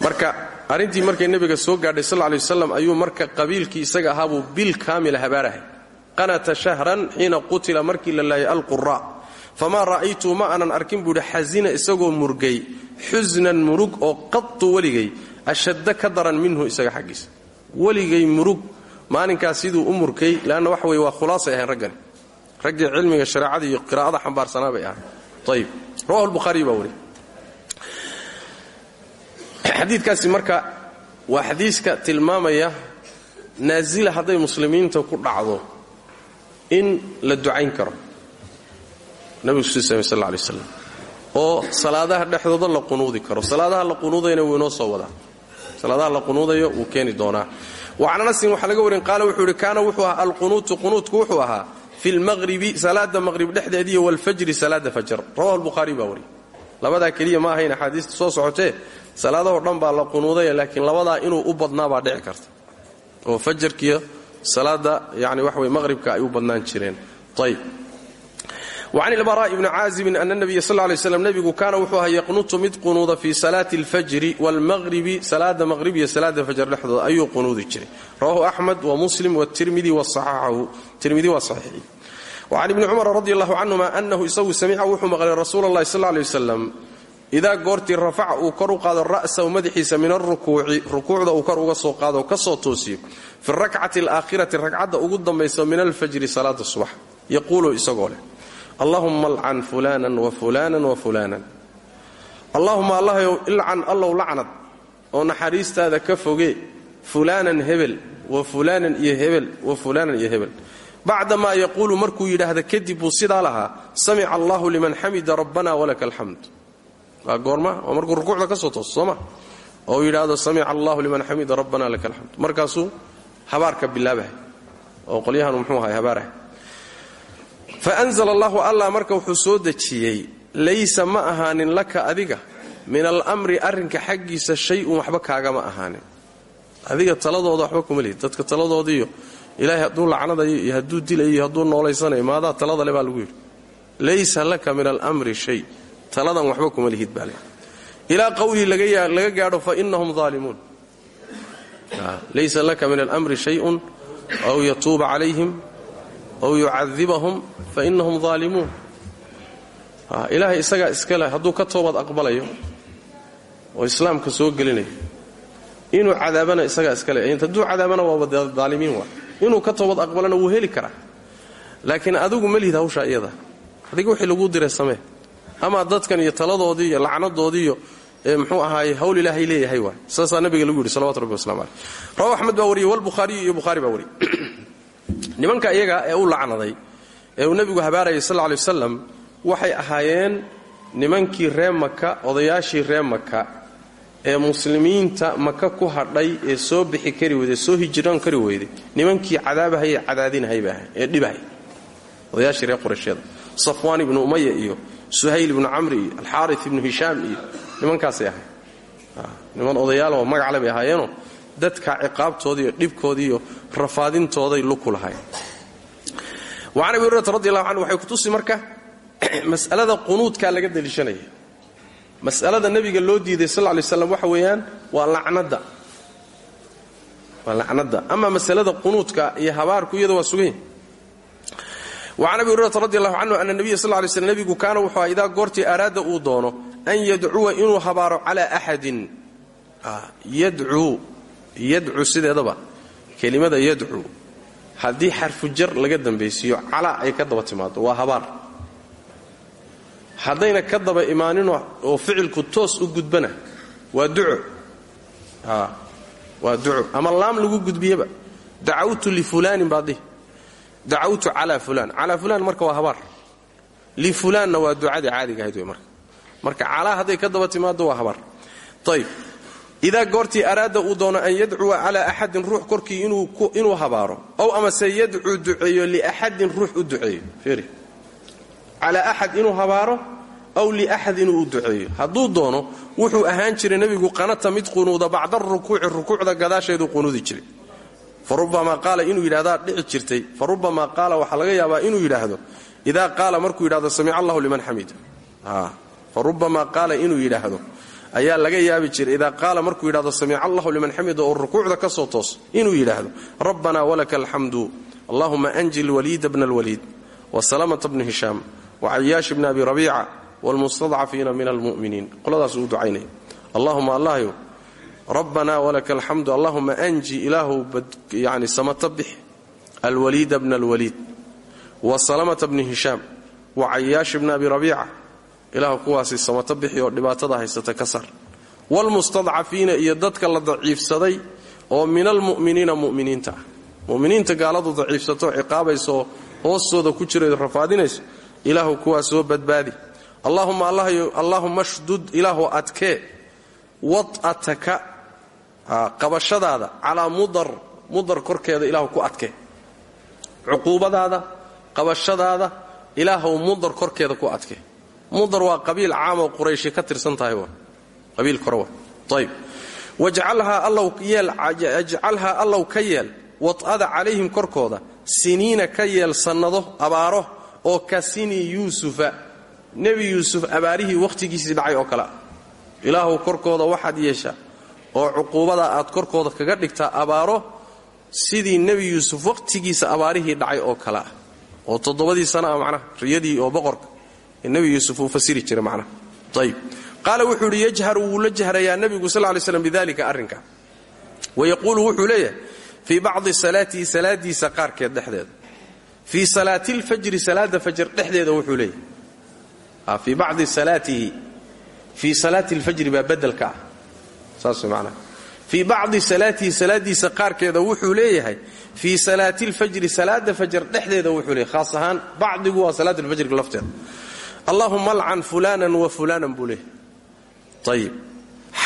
[SPEAKER 2] marka arrintii markay nebiga soo gaadhay sal lay waslam ayuu marka qabiilkii isaga ahaabuu bil kaamila habaarahay qanata shahran xiina qutila markii la laayay alqura famaa ra'aytu ma aanan arkin buuhi xasina isagoo murgay xusnan murug oo qatu weligay ashadda ka daran minhu isaga xaggiisa. Weligay murug maalinkaas siduu u murkay leanna waxa waa khulaasay ahayn raggani. Raggii cilmiga shareecada iyo qiraa'ada xambaarsanaa bay ahayn ayib rawahu lbukhaariy baa xadiidkaasi marka waa xadiiska tilmaamaya naasila hadday muslimiinta ku dhacdo in la ducayn karo. Nabigu samey sal lay oo salaadaha dhexdooda la qunuudi karo. Salaadaha la qunuudayna wuu inoo soo wadaa. Salaadaha la qunuudayo wuu keeni doonaa. Wa can anasin laga warin qaala wuxuu ihi kaana wuxuu ahaa alqunuutu qunuudku wuxuu ahaa fi lmaqribi salaada maqrib dhexdeediiyo walfajri salaada fajr rawahu lbukhaariy baa wariy labadaa keliya ma ahayn axaadiista soo socotee salaadahoo dhan baa la qunuudaya laakiin labadaa inuu u badnaabaa dhici karta. Oo fajarkiiyo salaada yani waxa wey maqhribka ay badnaan jireen. Ayb wacan ilbaraa'i bni caazibin ana nabiya sal lay slam nebigu kaana wuxuu ahaa yaqnutu mid qunuuda fii salaati alfajri waalmaqhribi salaada maqhrib iyo salaada fajr dhexdooda ayuu qunuudi jiray. Rawahu axmed wa muslim watirmidi wasaxaxahu wacan ibni cumar radi allahu canhuma anahu isagu samica wuxuu maqlay rasuula allahi sal lay wasalam idaa goortii rafaca uu kor u qaado ra'sahu madaxiisa min arukuuci rukuucda uu kor uga soo qaado ka soo toosiyo fi rakcati alaakhirati ragcadda ugu dambaysa min alfajri salaada subax yaquulu isagoo leh allahuma alcan fulanan wa fulanan wa fulanan allahuma allahayow ilcan allow lacnad oo naxariistaada ka foge fulaanan hebel wa fulaanan iyo hebel bacdamaa yaquulu markuu yidhaahda kadib buu sidaa lahaa samica allahu liman xamida rabbana walaka alxamd waa goorma? Waa markuu rukuucda ka soo tooso sooma? Oo yidhaahdo samica allahu liman xamida rabbana laka alxamd markaasuu habaarka bilaabahay oo qolyahanu muxuu ahay habaarahay. Faanzla allahu allah marka wuxuu soo dejiyey laysa ma ahaanin laka adiga min almri arrinka xaggiisa shay-un waxba kaagama ahaanin. Adiga taladooda ilaahay hadduu lacnadayo iyo hadduu dilayo iyo hadduu noolaysanayo maadaa talada le baa lagu yidhi. Laysa laka min almri shay. Taladan waxba kuma lihid baa ilaa qowlii laga gaadho fainahum aalimuun laysa laka min almri shayun aw yatuuba calayhim aw yucadibahum fainahum aalimuun ilaahay isagaa iskale hadduu ka toobad aqbalayo oo islaamka soo gelinayo inuu cadaabana isagaa iskale. Hadduu cadaabana waaba daalimiin waa inuu ka toobad aqbalana wuu heli karaa. Laakiin adigu ma lihid hawshaa iyada. Adiga wixii laguu diray samee. Ama dadkan iyo taladoodii iyo lacnadoodii iyo mxuu ahaaye hawl ilaahay leeyahay waay saasaa nabiga lagu yidhi salawatu rabbi waslamu caleyh rawahu axmed baa wariyey walbukhaariyu iyo bukhaari baa wariyey. Nimanka iyaga ee u lacnaday ee uu nebigu habaarayay sal lay wasalam waxay ahaayeen nimankii ree maka odayaashii ree maka ee muslimiinta maka ku hadhay ee soo bixi kari weyday soo hijiraan kari weyday nimankii cadaabahay ee cadaadinahay bay ahay ee dhibahay odayaashii reer qurayshyada safwaan ibnu iyo suhayl ibnu camri iyo alxaari ibnu hishaam iyo nimankaasay ahay. Niman odayaaloo magacle bay ahaayeenoo dadka ciqaabtoodii iyo dhibkoodii iyo rafaadintooday luku lahaayeen can abi hurayrata radi allahu canhu waxay kutusi marka mas'alada qunuudkaa laga deliishanaya mas'alada nebiga loo diiday sal ly slam waxa weeyaan waa lacnadda. Waa lacnadda. Ama masalada qunuudka iyo habaarku iyada waa sugan wacan abi hurayrata radi allahu canhu ana nabiya sal lay slm nebigu wuxuu idaa goortii araada uu doono an yadcuwa inuu habaaro calaa axadin yadcuu yadcu sideedaba. Kelimada yadcuu haddii xarfu jar laga dambaysiiyo calaa ay ka daba waa habaar haddayna ka daba imaaninoo oo ficilku toos u gudbana waa duco. Waa duco. Ama laam lagu gudbiyaba. Dacawtu lifulaanin baad dhihi. Dacawtu calaa fulaan. Calaa fulaan marka waa habaar. Lifulaanna waa ducadii caadiga ahayd wey marka. Marka calaa hadday ka daba timaado waa habaar. Ayb idaa goortii araada uu doono an yadcuwa calaa axadin ruux korkii inuu habaaro ow amase yadcuu duceeyo liaxadin ruux u duceeyo calaa axad inuu habaaro aw liaxad inuu u duceeyo. Hadduu doono wuxuu ahaan jiray nebigu qanata mid qunuuda bacda rukuuci rukuucda gadaasheeduu qunuudi jiray. Fa rubamaa qaala inuu yidhahdaa dhici jirtay. Fa rubamaa qaala laga yaabaa inuu yidhaahdo idaa qaala markuu yidhahdo samic allahu liman xamida fa rubamaa qaala inuu yidhaahdo ayaa laga yaabi jiray idaa qaala markuu yidhahdo samic allahu liman xamida oo rukuucda ka soo toos inuu yidhaahdo rabbanaa walaka alxamdu allahuma anji lwaliida bna alwaliid wasalamata bna hishaam wacayaash bna abi rabiica wlmustadcafiina min almuminiin qoladaas uu ducaynaya allahuma allahyo rabbanaa walaka alxamdu allahuma anji ilaahu yani samata bix alwaliida bna alwaliid wasalamata bni hishaam wacayaash bna abi rabiica. Ilaahu kuwaasi samata bixi oo dhibaatada haysata ka sar wlmustadcafiina iyo dadka la daciifsaday oo min almu'miniina mu'miniinta. Ah mu'miniinta gaaladu daciifsato ciqaabaysaoo hoostooda ilaahu kuwaas soo badbaadi. Allahuma allaahuma shdud ilaahu adkee wad'ataka qabashadaada calaa mudar mudar korkeeda ilaahu ku adkee cuquubadaada qabashadaada ilaahu mudar korkeeda ku adkee mudar waa qabiil caamoo qurayshi ka tirsan tahay qabiil kore ayb wajcalhaa allow ka yeel wad'ada calayhim korkooda siniina ka yeel sannado abaaro oo ka sini yuusufa. Nebi yuusuf abaarihii wakhtigiisii dhacay oo kale. Ah ilaahu korkooda waxaad yeeshaa oo cuquubada aad korkooda kaga dhigtaa abaaro sidii nebi yuusuf wakhtigiisa abaarihii dhacay oo kale. Ah oo toddobadii sana ah riyadii oo boqorka ee nebi uu fasiri jiray macnaha. Ayib qaala wuxuu idhi yajharu wuu la jahrayaa nebigu sal ly slam bidalika arrinka. Wayaquulu wuxuu leeyahay fii bacdi salaatihi salaadiisa qaarkeed dhexdeeda fii salaati lfajri salaada fajr dhexdeeda wuxuu leeyahay. Fii bacdi salaatihi. Fii salaati lfajri baa bedelka ah. Saas manaa fii bacdi salaatihi salaadiisa qaarkeeda wuxuu leeyahay. Fii salaati lfajri salaada fajr dhexdeeda wuxuu leeyahay. Khaas ahaan bacdigu waa salaat lfajriga lafteeda. Allahuma alcan fulanan wa fulanan buu leeyahay.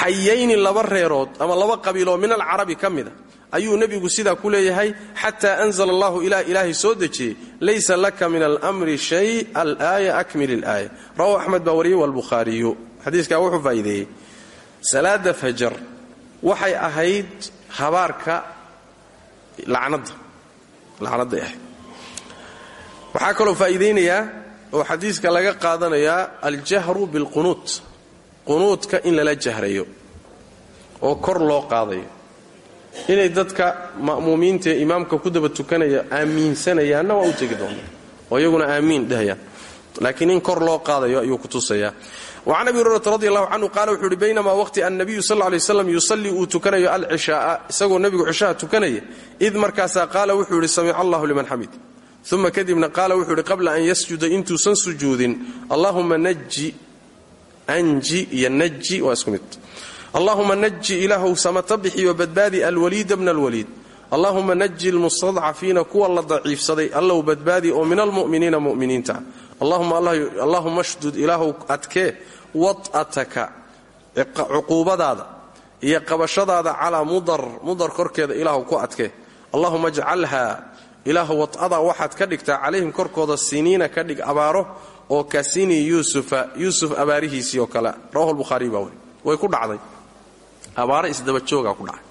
[SPEAKER 2] Ayib laba reerood ama laba qabiiloo min alcarabi ka mida ayuu nebigu sidaa ku leeyahay xataa anzla allahu ilaa ilaahay soo dejiyey laysa laka min almri shay alaaya akmil ilaaya. Rawahu axmed baa wariyey walbukhaariyu xadiiskaa wuxuu faa'iideeyey salaada fajar waxay ahayd habaarka lacnadda lacnadday ahayd waxaa kaloo faa'iidaynayaa oo xadiiska laga qaadanayaa aljahru bilqunuut qunuudka in lala jahrayo oo kor loo qaadayo inay dadka ma'muumiinta ee imaamka ku daba tukanaya aamiinsanayaanna waa u tegi doonaa oo iyaguna aamiin dhehayaan laakiin in kor loo qaadayo ayuu ku tusayaa. Wacan abi hurayrata radi allahu canhu qaala wuxuu uhi baynamaa waqti annabiyu sal ly waslam yusallii uu tukanayo alcishaaa isagoo nebigu cishaha tukanaya id markaasaa qaala wuxuu yidhi samica allahu liman xamid uma kadibna qaala wuxuu yidhi qabla an yasjuda intuusan sujuudin allahuma naji anji iyo naji waa isku allahuma naji ilaahu samata bixiyo badbaadi alwaliida bna alwaliid. Allahuma naji lmustadcafiina kuwa la daciifsaday allow badbaadi oo min almu'miniina mu'miniinta. Allahuma shdud ilaahu adkee wad'ataka cuquubadaada iyo qabashadaada calaa mudar mudar korkeeda ilaahu ku adkee allahuma ajcalha ilaahu wad'ada waxaad ka dhigtaa calayhim korkooda siniina ka dhig abaaro oo ka sini yuusufa yuusuf abaarihiisii oo kale. Rawahu lbukhaariy baa weri way ku abaaro isdabajoogaa ku dhacay.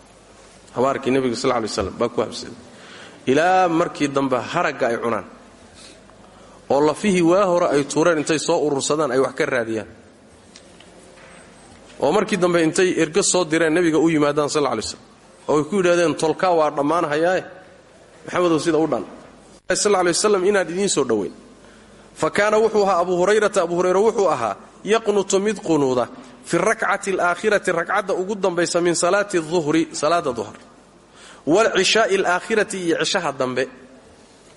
[SPEAKER 2] Habaarkii nebiga sal lay slam baa ku habsaday ilaa markii dambe haragga ay cunaan oo lafihii waa hore ay tuureen intay soo urursadaan ay wax ka raadiyaan. Oo markii dambe intay ergo soo direen nebiga u yimaadaan sal lay slam oo ku yidhahdeen tolkaa waa dhammaanhayaae maxamedow sida u dhan sal lay waslam inaan idiin soo dhoweyn fa kaana wuxuu ahaa abu hurayrata. Abu hurayra wuxuu ahaa yaqnutu mid qunuuda fi rakcati alaakhirati ragcadda ugu dambaysa min salaati duhri salaada duhr waalcishaai alaakhirati iyo cishaha dambe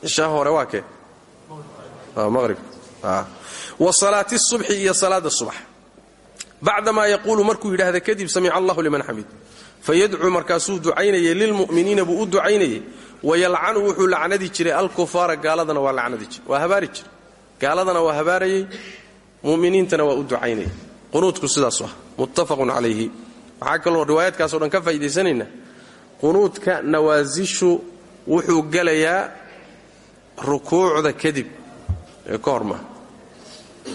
[SPEAKER 2] cishaha hore waa kee maqrib wa salaati subxi iyo salaada subax bacdamaa yaquulu markuu yidhaahda kadib samica allahu liman xamid fayadcuu markaasuu ducaynayay lilmu'miniina buu u ducaynayay wayalcanu wuxuu lacnadi jiray alkufaara gaaladana waa lacnadi jiray waa habaari jiray gaaladana waa habaarayay muminiintana waa qunuudku sidaasu ah muttafaqun calayhi. Waxaa kaloo riwaayaadkaasoo dhan ka faa'idaysanaynaa qunuudka nawaasishu wuxuu gelayaa rukuucda kadib. Ee ka hor maaha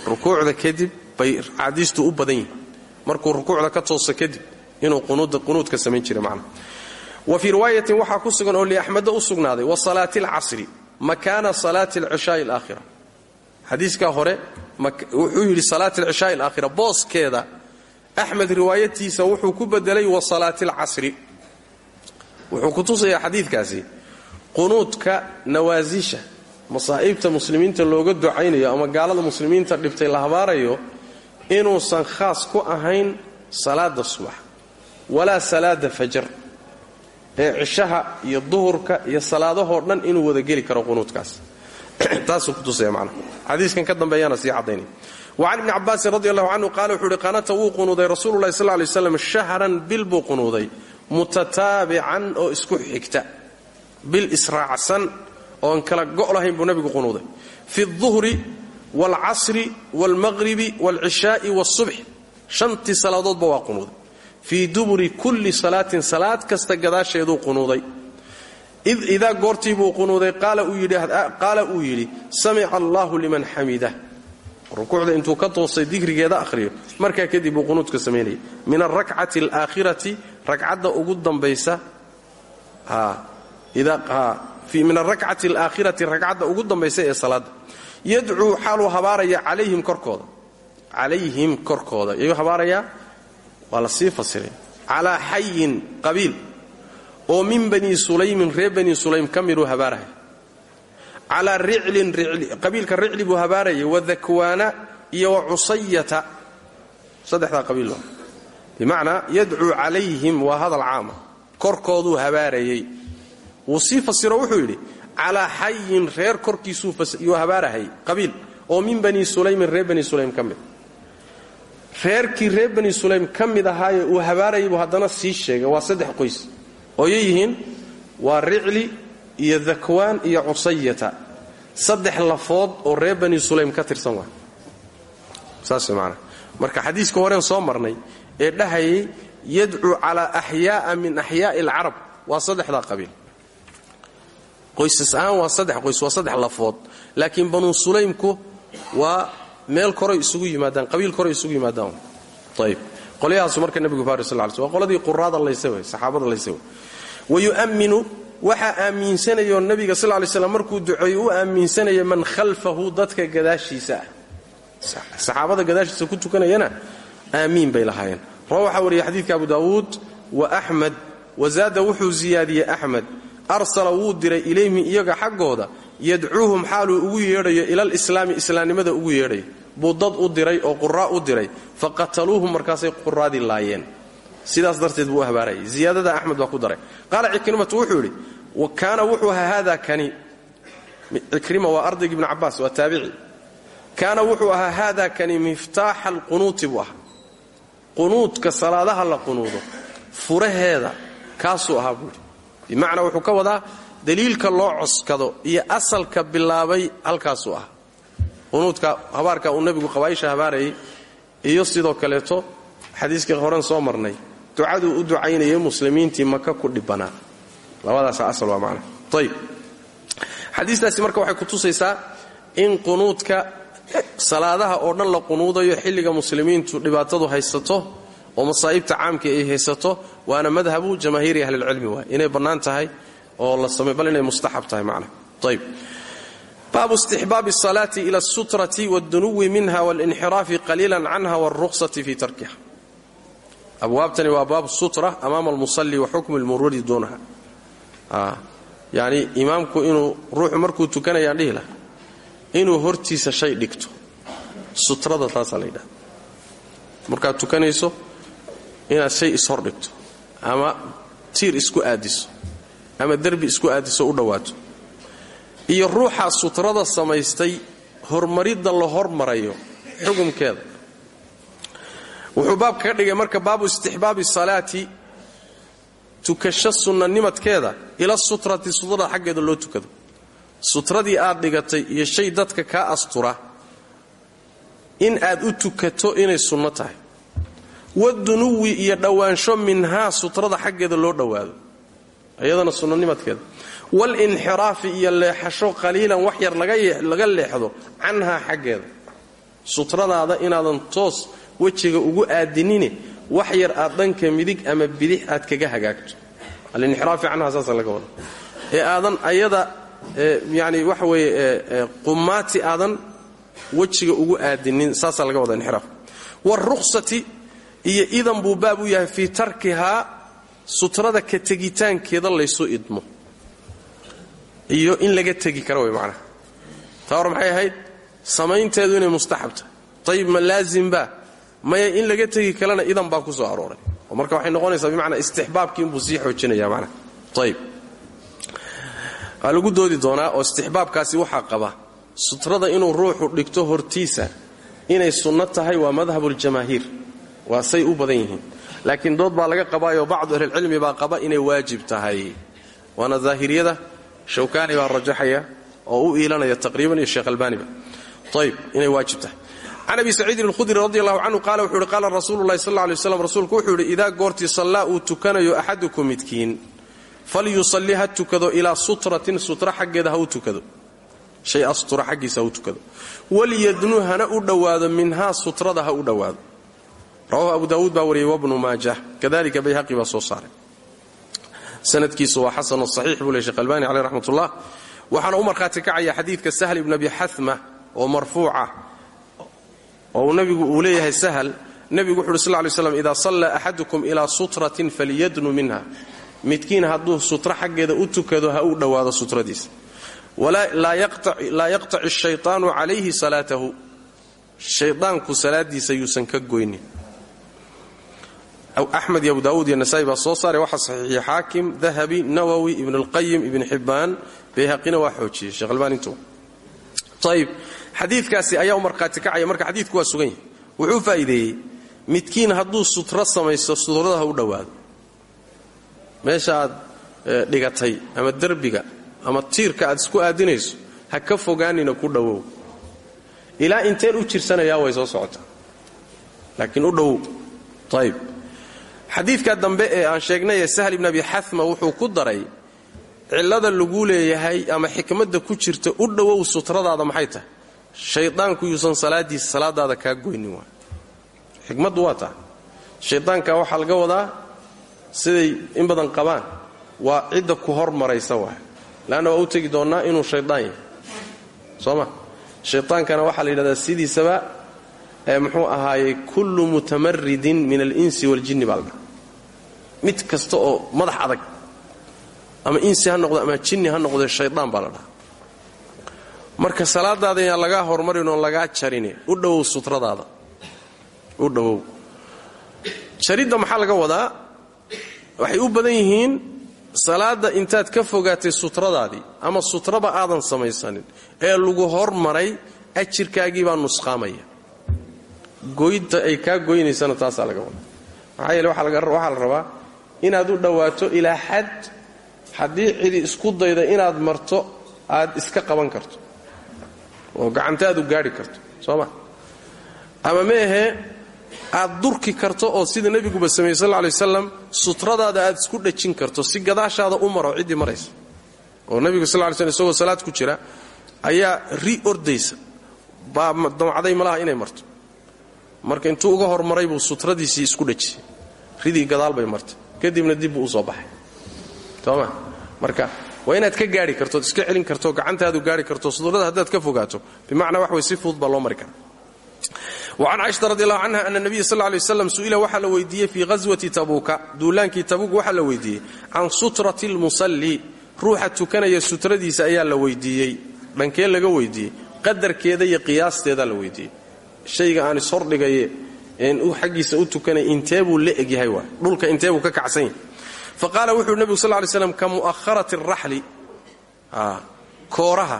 [SPEAKER 2] rukuucda kadib bay axaadiistu u badan markuu rukuucda ka tooso kadib inuu qunuudka samayn jiray macna. Wa fii riwaayatin waxaa ku sugan oo liaxmeda u sugnaaday wa salaati alcasri makaana salaati alcishaai alaakhira xadiiskaa hore wuxuu yidhi salaati alcishaai alaakhira booskeeda axmed riwaayatiisa wuxuu ku bedelay wa salaati alcasri wuxuu ku tusayaa xadiidkaasi. Qunuudka nawaasisha masaa'ibta muslimiinta looga ducaynayo ama gaalada muslimiinta dhibtay la habaarayo inuusan khaas ku ahayn salaada subax walaa salaada fajar ee cishaha iyo duhurka iyo salaadahoo dhan inuu wada geli karo qunuudkaas. Taasuu ku tusaya macnaha xadiiskan ka dambeeyaana sii caddaynaya wacan ibni cabaasin radi allahu canhu qaala wuxuu uhi qanata wuu qunuuday rasuululahi sal lay slam shahran bil buu qunuuday mutataabican oo isku xigta bil israacsan oon kala go' lahayn buu nabigu qunuuday. Fi duhri waalcasri waalmaqhribi waalcishaai waalsubx shantii salaadoodba waa qunuuday. Fii duburi kulli salaatin salaad kasta gadaasheeduu qunuuday id idaa goortii buu qunuuday qaala uu yidhi samica allaahu liman xamidah rukuucda intuu ka toosay dikrigeeda akhriyo markaa kadib buu qunuudka samaynaya min alrakcati alaakhirati ragcadda ugu dambaysa min alrakcati alaakhirati ragcadda ugu dambaysa ee salaadda yadcuu xaaluu habaaraya calayhim korkooda calayhim korkooda yayuu habaarayaa waa la sii fasiray calaa xayin qabiil oo min bani sulaymin reer bani sulaym ka miduu habaaraya calaa riclin qabiilka ricli buu habaarayay wadakwaana iyo wa cusayata. Saddexdaa qabiil bimacnaa yadcuu calayhim waa hadal caama korkooduu habaarayey wuu sii wuxuu yidhi calaa xayin reer korkiisuyuu habaarahay qabiil oo min bani sulaymin reer bani sulaym ka mid. Reerkii reer bani sulaym ka mid habaarayay buu haddana sii sheegay waa saddex qoys ooyay yihiin waa ricli iyo dakwaan iyo cusayata. Saddex lafood oo reer bani sulaym ka tirsan waa. Saas maanaa marka xadiiska horeen soo marnay ee dhahayay yadcuu calaa axyaa'a min axyaa'i alcarab waa saddexdaa qabiil. Qoysas ahaan waa saddex qoys waa saddex lafood. Laakiin banu sulaymku waa meel koray isugu yimaadaan qabiil koray isugu yimaadaan. Ayb qolyahaasu marka nebigu faari sal ly sl waa qoladii quraada layse saxaabada layse wayu'minu waxaa aaminsanayoo nebiga sal lay slam markuu duceeyo u aaminsanaya man khalfahu dadka gadaashiisa ah saxaabada gadaashiisa ku tukanayana aamiin bay lahaayeen rawa waxaa wariyay xadiidka abu daawuud wa axmed wazaada wuxuu ziyaadiyey axmed arsala wuu diray ilayhim iyaga xaggooda yadcuuhum xaaluu ugu yeedhayo ilalislaami islaamnimada ugu yeedhayo buu dad u diray oo quraa u diray faqataluuhum markaasay quraadii laayeen sidaas darteed buu u habaarayay ziyaadada axmed ku daray. Qaala cikrimatu wuxuu yidhi kaana wuxuu ahaa kani. Cikrima waa ardaygi ibnu cabbaas waa taabici. Kaana wuxuu ahaa haada kani miftaaxa alqunuuti buu ahaa. Qunuudka salaadaha la qunuudo furaheeda kaasuu ahaa buuhi bimacnaa wuxuu ka wadaa daliilka loo coskado iyo asalka bilaabay halkaasuu ah qunuudka habaarka uu nebigu qabaaisha habaarayay iyo sidoo kaleeto xadiiskii horen soo marnay ducaduu u ducaynayay muslimiintii maka ku dhibbanaa labadaasa asal waa macna ayib xadiistaasi marka waxay ku tusaysaa in qunuudka salaadaha oo dhan la qunuudayo xilliga muslimiintu dhibaatadu haysato oo masaa'ibta caamka ay haysato waana madhabu jamaahiiri ahlilcilmi waay inay bannaan tahay oo la samay bal inay mustaxab tahay macna ayb baabu istixbaabi asalaati ila alsutrati waldunuwi minha walinxiraafi qaliilan canha walruqsati fii tarkiha abwaabtani waa baab sutra amaama almusalli wa xukmi lmuruuri duunaha yacni imaamku inuu ruuxu markuu tukanayaan dhihi laha inuu hortiisa shay dhigto sutrada taasaa la yidhahda markaad tukanayso inaad shay ishor dhigto ama tiir isku aadiso ama derbi isku aadiso u dhowaato iyo ruuxaa sutrada samaystay hormaridda la hormarayo xukumkeeda wuxuu baabka ka dhigay marka baabu istixbaabi salaati. Tukasho sunnanimadkeeda ila sutrati sutrada xaggeeda loo tukado. Sutradii aad dhigatay iyo shay dadka kaa astura in aad u tukato inay sunno tahay. Wadunuwi iyo dhowaansho minhaa sutrada xaggeeda loo dhowaado iyadana sunnanimadkeeda walinxiraafi iyo leexasho qaliilan wax yar laga leexdo canhaa xaggeeda. Sutradaada inaadan toos wejiga ugu aadinine wax yar aad dhanka midig ama bidix aad kaga hagaagto. Alinxiraafi canhaa saasa laga wada ee aadan ayada yani waxa weeye qumaati aadan wejiga ugu aadinin saasaa laga wada inxiraaf. Waruksati iyo idan buu baab u yahay fii tarkihaa sutrada ka tegitaankeeda laysu idmo. Iyo in laga tegi kara way macnaha. Taa maxay ahayd? Samaynteedu inay mustaxab tahay. Ma laazimba maya in laga tegi kalena idan baa ku soo arooray. Oo marka waxay noqonaysaa bimacnaa istixbaabkii inbuu sii xoojinaya macnaha ayib waa lagu doodi doonaa oo istixbaabkaasi waxaa qaba sutrada inuu ruuxu dhigto hortiisa inay sunno tahay waa madhabuljamaahiir waa say u badan yihiin. Laakiin dood baa laga qabaayoo bacdu ahlilcilmi baa qaba inay waajib tahay. Waana daahiriyada shawkaani baa rajaxaya oo u iilanaya taqriiban iyo sheekh albaaniba ayb inay waajib tahay can abi saciidin alkhudri radi allahu canhu qaala wuxuu yihi qaala rasuulu llahi sal lla alay waslam rasuulku wuxuu yidhi idaa goortii sallaa uu tukanayo axadukum midkiin falyusalli ha tukado ilaa sutratin sutra xaggeeda ha u tukado shay astura xaggiisa ha u tukado walyadnu hana u dhowaado minhaa sutrada ha u dhowaado rawahu abu daawuud baa wariyey wabnu maajah kadalika bayhaqi baa soo saaray sanadkiisu waa xasano saxiix buu ley shekh albani caleyh raxmatullah waxaana u markhaati kacaya xadiidka sahl ibn abi xatma oo marfuuca oo nabigu uu leeyahay sahl nebigu wuxu uhi sl ly slam idaa sallaa axadukum ilaa sutratin falyadnu minha. Midkiin hadduu sutro xaggeeda u tukado ha u dhowaado sutradiisa. Laa yaqtaci shayطaanu calayhi salaatahu. Shaydaanku salaadiisa yuusan ka goynin. Axmed iyo abu daawuud iyo nasa'i baa soo saaray waxaa saxiixiyey xaakim dahabi nawowi ibn اlqayim ibn xibbaan bayhaqina waa xoojiyey sheekh albaanintu ayib xadiidkaasi ayaa u markhaati kacaya marka xadiidku waa sugan yahay. Wuxuu faa'iideeyey midkiin hadduu sutro samaysto sutrada ha u dhowaado meesha aad dhigatay ama derbiga ama tiirka aad isku aadinayso ha ka fogaanina ku dhowow ilaa inteen u jirsanayaa way soo socotaa laakiin u dhowow ayib xadiidka dambe ee aan sheegnay ee sahl ibn abi xatma wuxuu ku daray cillada lagu leeyahay ama xikmadda ku jirta u dhowow sutradaada maxay tahay shaydaanku yuusan salaadiisa salaadaada kaa goynin waa. Xikmaddu waa taa shaydaanka waxaa laga wadaa siday in badan qabaan waa cidda ku hormaraysa waay leanna waa u tegi doonnaa inuu shaydaan yahay. Soo ma? Shaydaankana waxaa la yidhahdaa sidiisaba ee muxuu ahaayey kullu mutamaridin min alinsi waljinni baa ladhaha mid kasta oo madax adag ama insi ha noqdo ama jinni ha noqdo shaydaan baa la dhaha marka salaadaada yaan lagaa hormarin oon lagaa jarini u dhowow sutradaada. U dhowow jaridda maxaa laga wadaa? Waxay u badan yihiin salaadda intaad ka fogaatay sutradaadii ama sutraba aadan samaysanin ee lagu hormaray ajirkaagii baa nusqaamaya. Goynta ay kaa goynaysana taasaa laga wadaa. Maxaa yeele waxaa la rabaa inaad u dhowaato ilaa xad haddii cidi isku dayda inaad marto aad iska qaban karto oo gacantaadu gaadhi karto soo ma? Ama meahee aad durki karto oo sida nebiguba sameeyey sal lay waslam sutradaada aad isku dhajin karto si gadaashaada u maro ciddii maraysa oo nebigu sal lay slm isagoo salaad ku jira ayaa ri ordaysa baa damacday malaha inay marto. Marka intuu uga hormaray buu sutradiisii isku dhajiyey ridii gadaal bay martay. Kadibna dib buu u soo baxay. Sooma marka waa inaad ka gaari kartood iska celin karto gacantaadu gaari karto sutrada haddaad ka fogaato bimacnaa wax way si fudud baa loo mari karaa. Wacan caishata radi allahu canha ana nabiya sal lay waslam su'ila waxaa la weydiiyey fii ghaswati tabuuka duulaankii tabuuk waxaa la weydiiyey can sutrati lmusalli ruuxa tukanaya sutradiisa ayaa la weydiiyey dhankee laga weydiiyey qadarkeeda iyo qiyaasteeda la weydiiyey. Shayga aan ishordhigaye een xaggiisa u tukanay intee buu la egyahay waay? Dhulka intee buu ka kacsan yahay fa qaala wuxuu nebigu sal lay slam ka mu'aharati araxli kooraha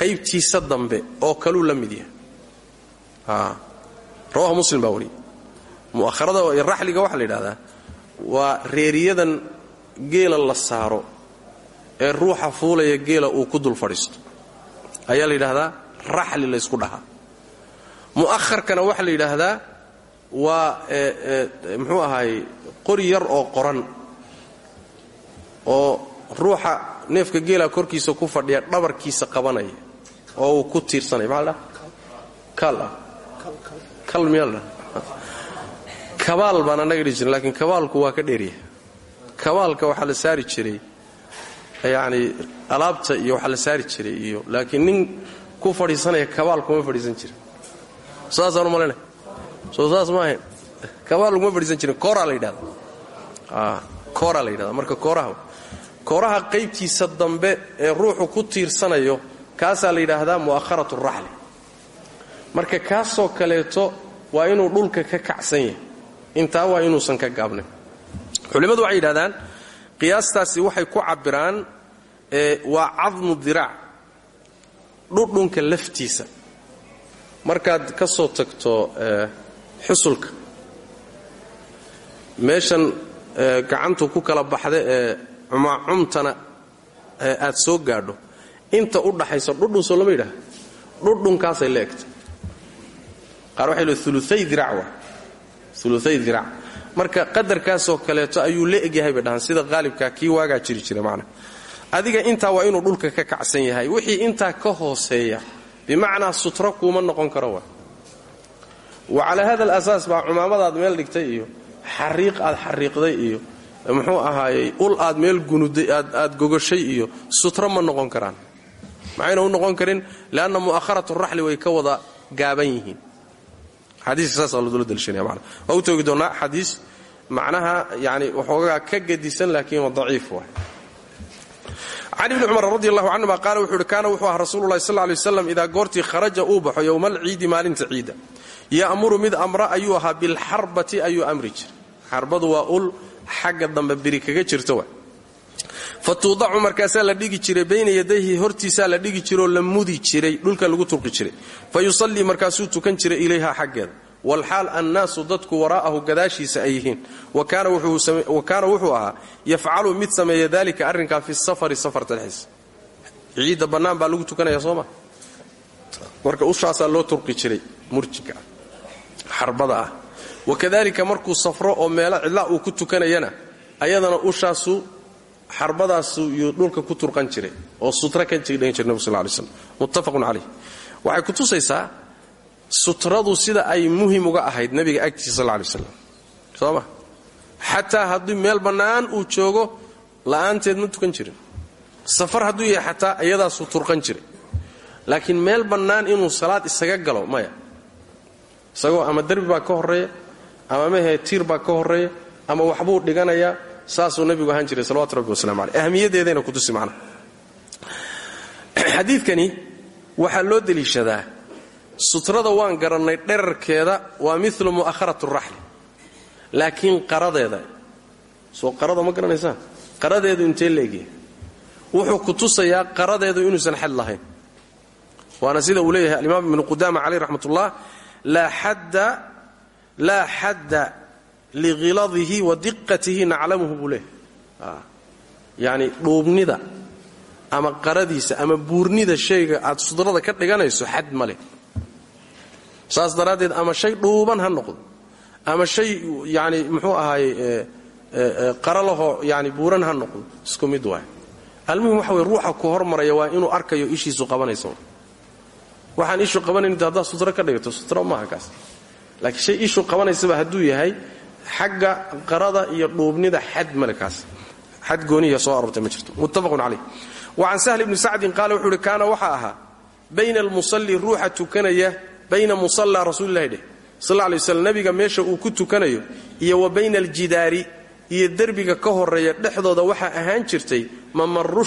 [SPEAKER 2] qaybtiisa dambe oo kaluu la mid yahay. Rawahu muslim baa wariyey mu'aharada raxliga waxaa la yidhahdaa waa reeriyadan geela la saaro ee ruuxa fuulaya geela uu ku dul fadhiisto. Ayaa la yidhaahdaa raxli laysku dhahaa. Mu'aharkana waxaa la yidhaahdaa waa muxuu ahaayey qori yar oo qoran oo ruuxa neefka geela korkiisa ku fadhiya dhabarkiisa qabanaya oo uu ku tiirsanaya kaal ah. Kabaal baan annaga dhihi laakiin kabaalku waa ka dheeryahay kabaalka waxaa la saari jiray yacni alaabta iyo waxaa la saari jiray iyo laakiin nin ku fadhiisanaya kabaal kuma fadhiisan jira saasaan u malayna soo saas ma ahayn kabaal laguma fadhiisan jirin kooraa la yidhahda kooraa la yidhahda marka kooraha kooraha qaybtiisa dambe ee ruuxu ku tiirsanayo kaasaa la yidhaahdaa mu'aharatu raxli. Marka kaasoo kaleeto waa inuu dhulka ka kacsan yahay. Intaa waa inuusan ka gaabnayn culimmadu waxay yidhahdaan qiyaastaasi waxay ku cabbiraan waa cadmu diraac dhudhunka laftiisa. Markaad ka soo tagto xusulka. Meeshan gacantu ku kala baxda ee cumacumtana aad soo gaadho inta u dhaxaysa dhudhun soo lama yidhaha dhudhunkaasay la egta. Qaar waxay le uluay dirac wa. Uluay dirac. Marka qadarkaasoo kaleeto ayuu la egyahay bay dhahaan sida qaalibkaa kii waagaa jiri jira macna. Adiga intaa waa inuu dhulka ka kacsan yahay. Wixii intaa ka hooseeya bimacnaa sutro kuuma noqon karo wa wa calaa hada alasaas baa cumaamadaad meel dhigtay iyo xariiq aad xariiqday iyo muxuu ahaayey ul aad meel gunuday aad gogoshay iyo sutro ma noqon karaan. Maxayna u noqon karin? Leanna mu'aharatu raxli way ka wada gaaban yihiin. Xadiiska saasaa loola daliishanaya mana waa u toogi doonnaa xadiis? Macnaha yani waxoogaa ka gadisan laakiin waa daciif waay can ibni cumar radi allahu canhuma qaala wuxuu uhi kaana wuxuu ahaa rasuululahi sal lay waslam idaa goortii kharaja uu baxo yowmaalciidi maalinta ciida ya'muru mid amra ayuu ahaa bilxarbati ayuu amri jiray xarbadu waa ul xagga dambe biri kaga jirto wa fa tuudacu markaasaa la dhigi jiray bayna yadayhi hortiisaa la dhigi jiroo la mudi jiray dhulka lagu turqi jiray fa yusallii markaasuu tukan jiray ilayha xaggeeda walxaal annaasu dadku waraa'ahu gadaashiisa ay yihiin. Wa kaana wuxuu ahaa yafcalu mid sameeya dalika arrinkaa fi safari safarta dhexdiisa ciidda bannaan baa lagu tukanaya soo ma? Marka ushaasaa loo turqi jiray murjiga xarbada ah. Wakadalika markuu safro oo meelo cidla uu ku tukanayana ayadana ushaasu xarbadaasu yuu dhulka ku turqan jiray oo sutra ka jidhan jir nabig sal lay tusaysaa sutradu sida ay muhiim uga ahayd nabiga agtiisa sal lay waslam soo ma? Xataa haddii meel bannaan uu joogo la'aanteed ma tukan jirin. Safar hadduu yahay xataa iyadaasuu turqan jiray. Laakiin meel bannaan inuu salaad isaga galo maya. Isagoo ama derbi baa ka horreeya ama mehe tiir baa ka horreeya ama waxbuu dhiganayaa saasuu nabigu ahaan jiray salawatu rabbi waslamu aleyh ahmiyadeedayna kutusi macnaha xadiidkani waxaa loo deliishadaa sutrada waan garannay dherarkeeda waa milu mu'aharat raxli. Laakiin qaradeeda soo qarada ma qaradeedu intee leegyahay wuxuu ku tusayaa qaradeedu inuusan xad lahayn. Waana sida uu leeyahay alimaam ibnu qudaama caleyh raxmat ullah laa xadda likhiladihi wa diqatihi naclamuhu buu leeyahay. Yacni dhuubnida ama qaradiisa ama buurnida shayga aad sudrada ka dhiganayso xad ma leh saas daraaddeed ama shay dhuuban ha noqdo. Ama shay yani muxuu ahaaye qaralahoo yani buuran ha noqdo. Isku mid waay. Almuhim waxa wey ruuxa ku hormaraya waa inuu arkayo ishiisu qabanayso. Waxaan ishu qabanayn haddaad sutro ka dhigato sutro maaha kaas. Laakiin shay ishu qabanaysaba hadduu yahay xagga qarada iyo dhuubnida xad male kaas. Xad gooniya soo aroortay ma jirto. Muttafaqun wa can sahl ibni sacdin qaala wuxuu uhi waxaa ahaa bayna almusalli ruuxa tukanaya bayna musallaa rasuulilahi dheh. Sal lay waslam nebiga meesha uu ku tukanayo iyo wa bayna aljidaari iyo derbiga ka horreeya dhexdooda waxaa ahaan jirtay mamaru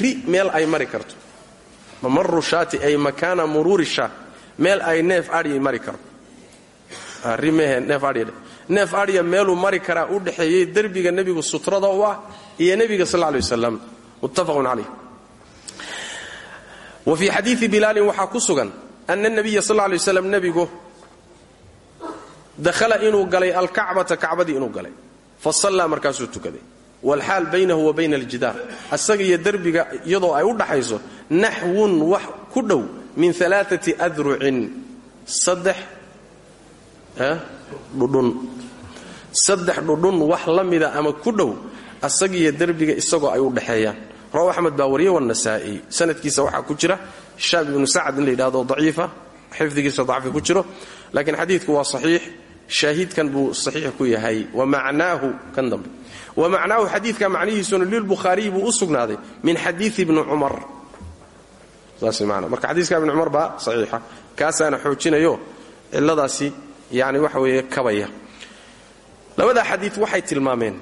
[SPEAKER 2] ri meel ay mari karto. Mamaru ay makaana muruuri meel ay neef adhi mari ri mehe neef adhiya meeluu mari karaa u dhexeeyey derbiga nebigu sutrada u ah iyo nebiga sal lay waslam muttafaqun calayh wa fii xadiidi bilaalin waxaa ana nabiya sal lay waslam nebigu dahala inuu galay alkacbata kacbadii inuu galay fa sallaa markaasuu tukaday waalxaal baynahu wa bayna aljidaar asaga iyo derbiga iyadoo ay u dhaxayso naxwun wax ku dhow min alaaati adrucin saddex dhudhun saddex dhudhun wax la mida ama ku dhow asagiiyo derbiga isagoo ay u dhaxeeyaan rawahu axmed baa wariye wanasaa'i sanadkiisa waxaa ku jira shaab ibnu sacad la yidhahdo daciifa xifdigiisa dacfi ku jiro laakiin xadiidku waa saxiix shaahidkan buu saxiix ku yahay. Wamacnaahu kan dambe. Wa macnaahu xadiidka macnihiisuna lilbukhaariyi buu u sugnaaday min xadiii ibni cumar. Saas man marka xadiiska ibni cumar baa saxiixa. Kaasaana xoojinayo ciladaasi yani waxa weeye kabaya. Labadaa xadii waxay tilmaameen.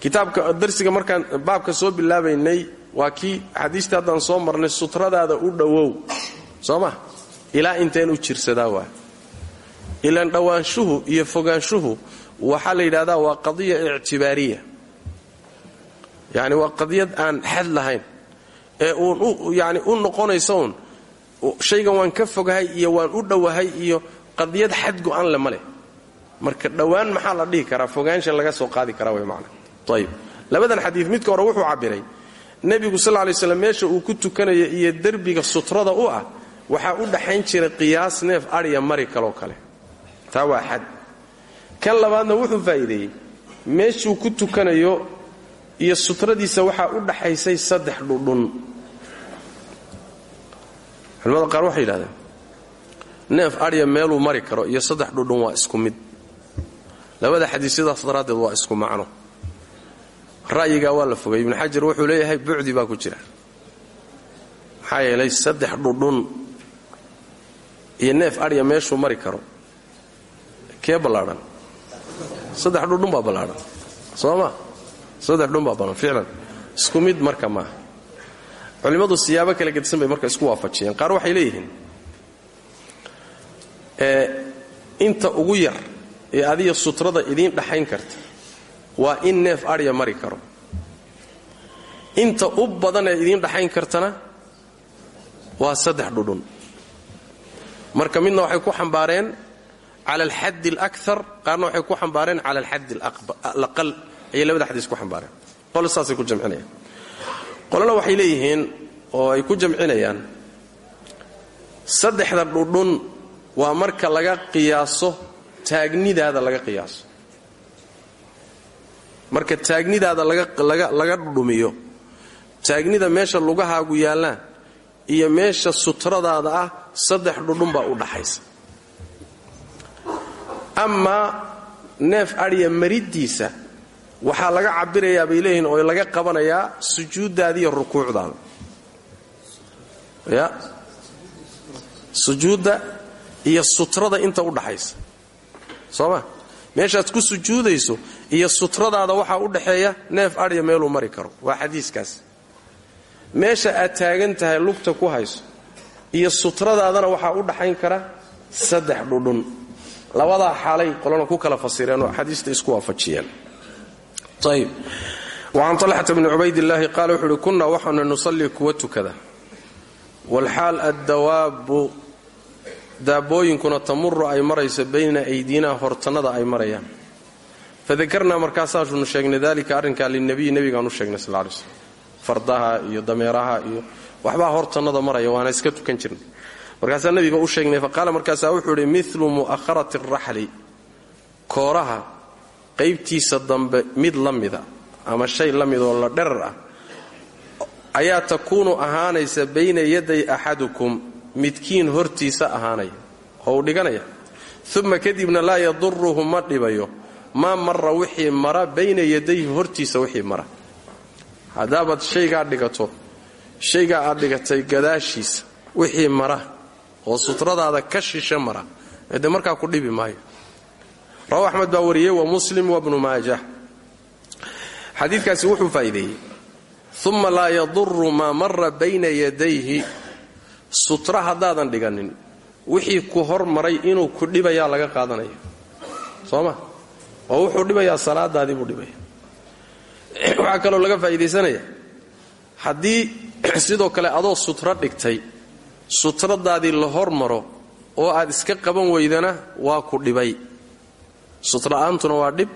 [SPEAKER 2] Kitaabka darsiga markaan baabka soo bilaabaynay waa kii xadiista haddaan soo marnay sutradaada u dhowow soo ma? Ilaa inteen u jirsadaa waa. Ilaan dhowaanshuhu iyo fogaanshuhu waxaa la yidhahdaa waa qadiya ictibaariya. Yani waa qadiyad aan xad lahayn. Ee uun yani u noqonaysa uun waan ka fogahay iyo waan u dhowahay iyo qadiyad xad go'an le ma leh. Marka dhowaan maxaa la dhihi karaa? Fogaansha laga soo qaadi karaa way macna. Ayib labadan xadiid midka hore wuxuu cabbiray nebigu sal lay slam meesha uu ku tukanaya iyo derbiga sutrada u ah waxaa u dhaxayn jiray qiyaas neef adhiya mari kaloo kale. Taa waa xad. Kan labaadna wuxuu faa'iideeyey meeshuu ku tukanayo iyo sutradiisa waxaa u dhaxaysay saddex dhudhun. Culimada qaar waxay yidhahdeen neef adhiya meeluu mari karo iyo saddex dhudhun waa isku mid. Labada xadiis sidaas daraaddeed waa isku macno ra'yigaa waa la fogay. Ibnu xajar wuxuu leeyahay bucdi baa ku jira. Maxaa yeelay saddex dhudhun iyo neef adhiya meeshuu mari karo. Kee ballaadhan saddex dhudhun baa ballaadhan soo ma? Saddex dhudhun baa ballan ficlan isku mid marka maaha culimmadu siyaabo kala gedisan bay marka isku waafajiyeen. Qaar waxay leeyihiin inta ugu yar ee adiga sutrada idiin dhaxayn karta waa in neef adhiya mari karo. Inta u badan ee idiin dhaxayn kartana waa saddex dhudhun. Marka midna waxay ku xambaareen cala alxaddi alakar qaarna waxay ku xambaareen cala alxaddi alaqal. Ayay labada xadiis ku xambaareen. Qolo saasay ku jamcinayaan. Qolona waxay leeyihiin oo ay ku jamcinayaan saddexda dhudhun waa marka laga qiyaaso taagnidaada laga qiyaaso marka taagnidaada laga dhudhumiyo taagnida meesha lugahaagu yaallaan iyo meesha sutradaada ah saddex dhudhun baa u dhaxaysa. Amaa neef adhiya mariddiisa waxaa laga cabirayaa bay leeyihiin oo laga qabanayaa sujuuddaada iyo rukuucdaada. Ya? Sujuudda iyo sutrada inta u dhaxaysa. Soo ma meeshaad ku sujuudayso iyo sutradaada waxaa u dhaxeeya neef adhiya meeluu mari karo. Waa xadiiskaas. Meesha aad taagan tahay lugta ku hayso iyo sutradaadana waxaa u dhaxayn kara saddex dhudhun. Labadaa xaalay qolana ku kala fasireen oo axaadiista isku waafajiyeen. Ayb wacan talxata bni cubaydillaahi qaala wuxuu uhi kunnaa waxaanu nusallii kuwa tukada walxaal addawaabu daabooyinkuna tamuru ay marayso bayna aydiinaa hortannada ay marayaan. Fadakarnaa markaasaasunu sheegnay dalika arrinkaa linabiyi nebigaan u sheegnay sal lay slm fardaha iyo dameeraha iyo waxbaa hortannada maraya waana iska tukan jirnay markaasaa nebiga u sheegnay faqaala markaasaa wuxuu idhi milu mu'aharati araxli kooraha qaybtiisa dambe mid la mida ama shay la mid oo la dherar ah ayaa takuunu ahaanaysa bayna yaday axadukum midkiin hortiisa ahaanaya oo uu dhiganaya. Uma kadibna laa yaduruhu ma dhibayo. Maa mara wixii mara bayna yadayhi hortiisa wixii mara. Haddaabaad shaygaa dhigato shaygaa aad dhigatay gadaashiisa wixii mara oo sutradaada ka shishe mara de markaa ku dhibi maayo. Rawa axmed baa wariyey wa muslim wa bnu maajah xadiidkaasi wuxuu faa'iideeyey. Uma laa yaduru maa mara bayna yadayhi sutra haddaadan dhiganin wixii ku hormaray inuu ku dhibayaa laga qaadanaya soo ma oo wuxuu dhibayaa salaadaadii buu dhibaya waxaa kaloo laga faa'iidaysanaya haddii sidoo kale adoo sutro dhigtay sutradaadii la hormaro oo aad iska qaban weydana waa ku dhibay. Sutra'aantuna waa dhib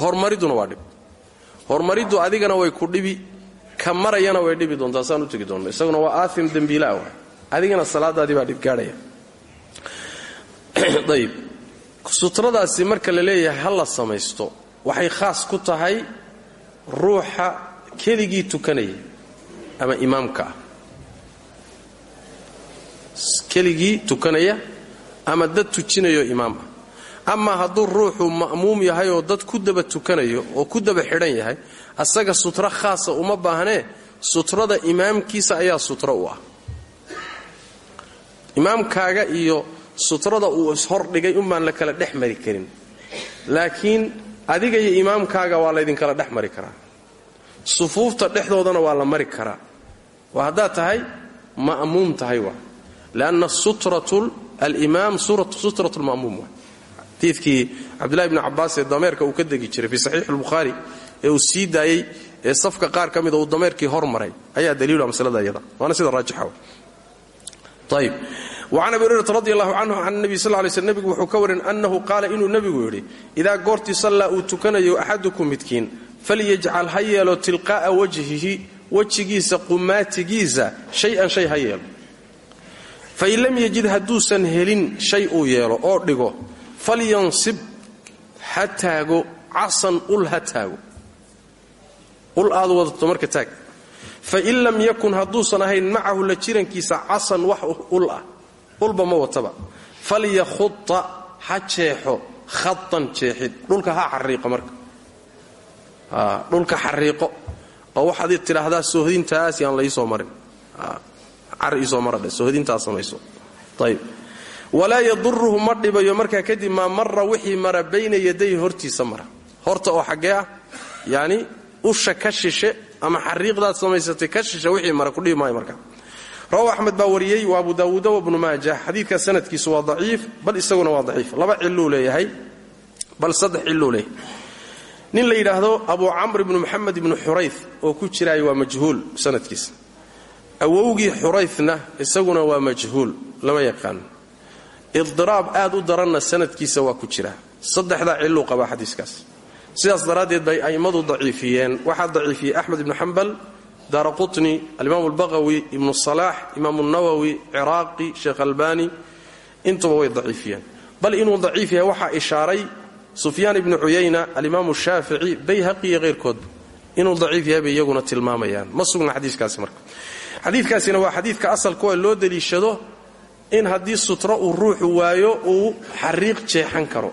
[SPEAKER 2] hormaridduna waa dhib. Hormariddu adigana way ku dhibi ka marayana way dhibi doontaa saan u tegi isaguna waa aaim dembiilaa wa adigana salaadaadii baa dhibgaadhaya. Ayib sutradaasi marka la leeyahay ha la samaysto. Waxay khaas ku tahay ruuxa keligii tukanaya ama imaamka. Keligii tukanaya ama dad tujinayo imaam. Ah amaa hadduu ruuxu ma'muum yahay oo dad ku daba tukanayo oo ku daba xidhan yahay asaga sutro khaasa uma baahnee sutrada imaamkiisa ayaa sutro u ah imaamkaaga iyo sutrada uu ishordhigay umbaan la kala dhex mari karin. Laakiin adiga iyo imaamkaaga waa laydinkala dhex mari karaa. Sufuufta dhexdoodana waa la mari karaa. Waa haddaad tahay ma'muum tahay waa. Lanna sutrat alimaam sutrat lma'muum waa. Xadiidkii cabdullahi bni cabbaas ee dameerka uu ka degi jiray fii saxiixi lbukhaari ee uu sii daayey ee safka qaar ka mida uu dameerkii hormaray ayaa daliilu maslada iyada. Waana sida raajixa ayb wacan abi hurayrata radi allahu canhu can nabi sal lay sl nebigu wuxuu ka warin annahu qaala inuu nebigu yidhi idaa goortii sallaa uu tukanayo axadukum midkiin falyajcal ha yeelo tilqaa'a wajhihi wejigiisa qumaatigiisa shay-an shay ha yeelo. Fain lam yajid hadduusan helin shay uu yeelo oo dhigo falyansib ha taago casan ul ha taago. Ul aad wadato marka taag fain lam yakun hadduusan ahayn macahu la jirankiisa casan wax ul ah ulba ma wataba. Falyakhua ha jeexo khatan jeexid dhulka ha xariiqo marka. Dhulka xariiqo oo waxaad tidhaahdaa sohdintaas yaan laysoo marin. Car isoo maradhe sohdintaas samayso ayb walaa yaduruhu ma dhibayo markaa kadib maa mara wixii mara bayna yaday hortiisa mara. Horta oo xaggee ah usha ka shishe ama xariiqdaad samaysatay ka wixii mara kudhibi maayo markaa rawa axmed baa wariyey wa abu daawuuda wabnu maaja. Xadiidkaa sanadkiisu waa daciif bal isaguna waa daciif. Laba ciluu leeyahay bal saddex ciluu leeyahay nin la yidhaahdo abu camr ibnu moxamed ibnu xurayf oo ku jiraayo waa majhuul sanadkiisa. Awowgii xurayfna isaguna waa majhuul lama yaqaan. Idiraab aad u daranna sanadkiisa waa ku jira. Saddexdaa ciluu qabaa xadiiskaas sidaas daraaddeed bay a'immadu daciifiyeen. Waxaa daciifiyey axmed ibnu xambal daara qutni alimaam albaqawi ibnu salaax imaamu nawowi ciraaqi sheekh albani. Intuba way daciifiyeen. Bal inuu daciif yahay waxaa ishaaray sufyaan ibnu cuyayna alimaamu shaafici bayhaqi iyo hayrkoodba inuu daciif yahay iyaguna tilmaamayaan. Ma sugna xadiikaasi marka. Xadiikaasina waa xadiidka asalkuwa loo deliishado in haddii sutro uu ruuxu waayo uu xariiq jeexan karo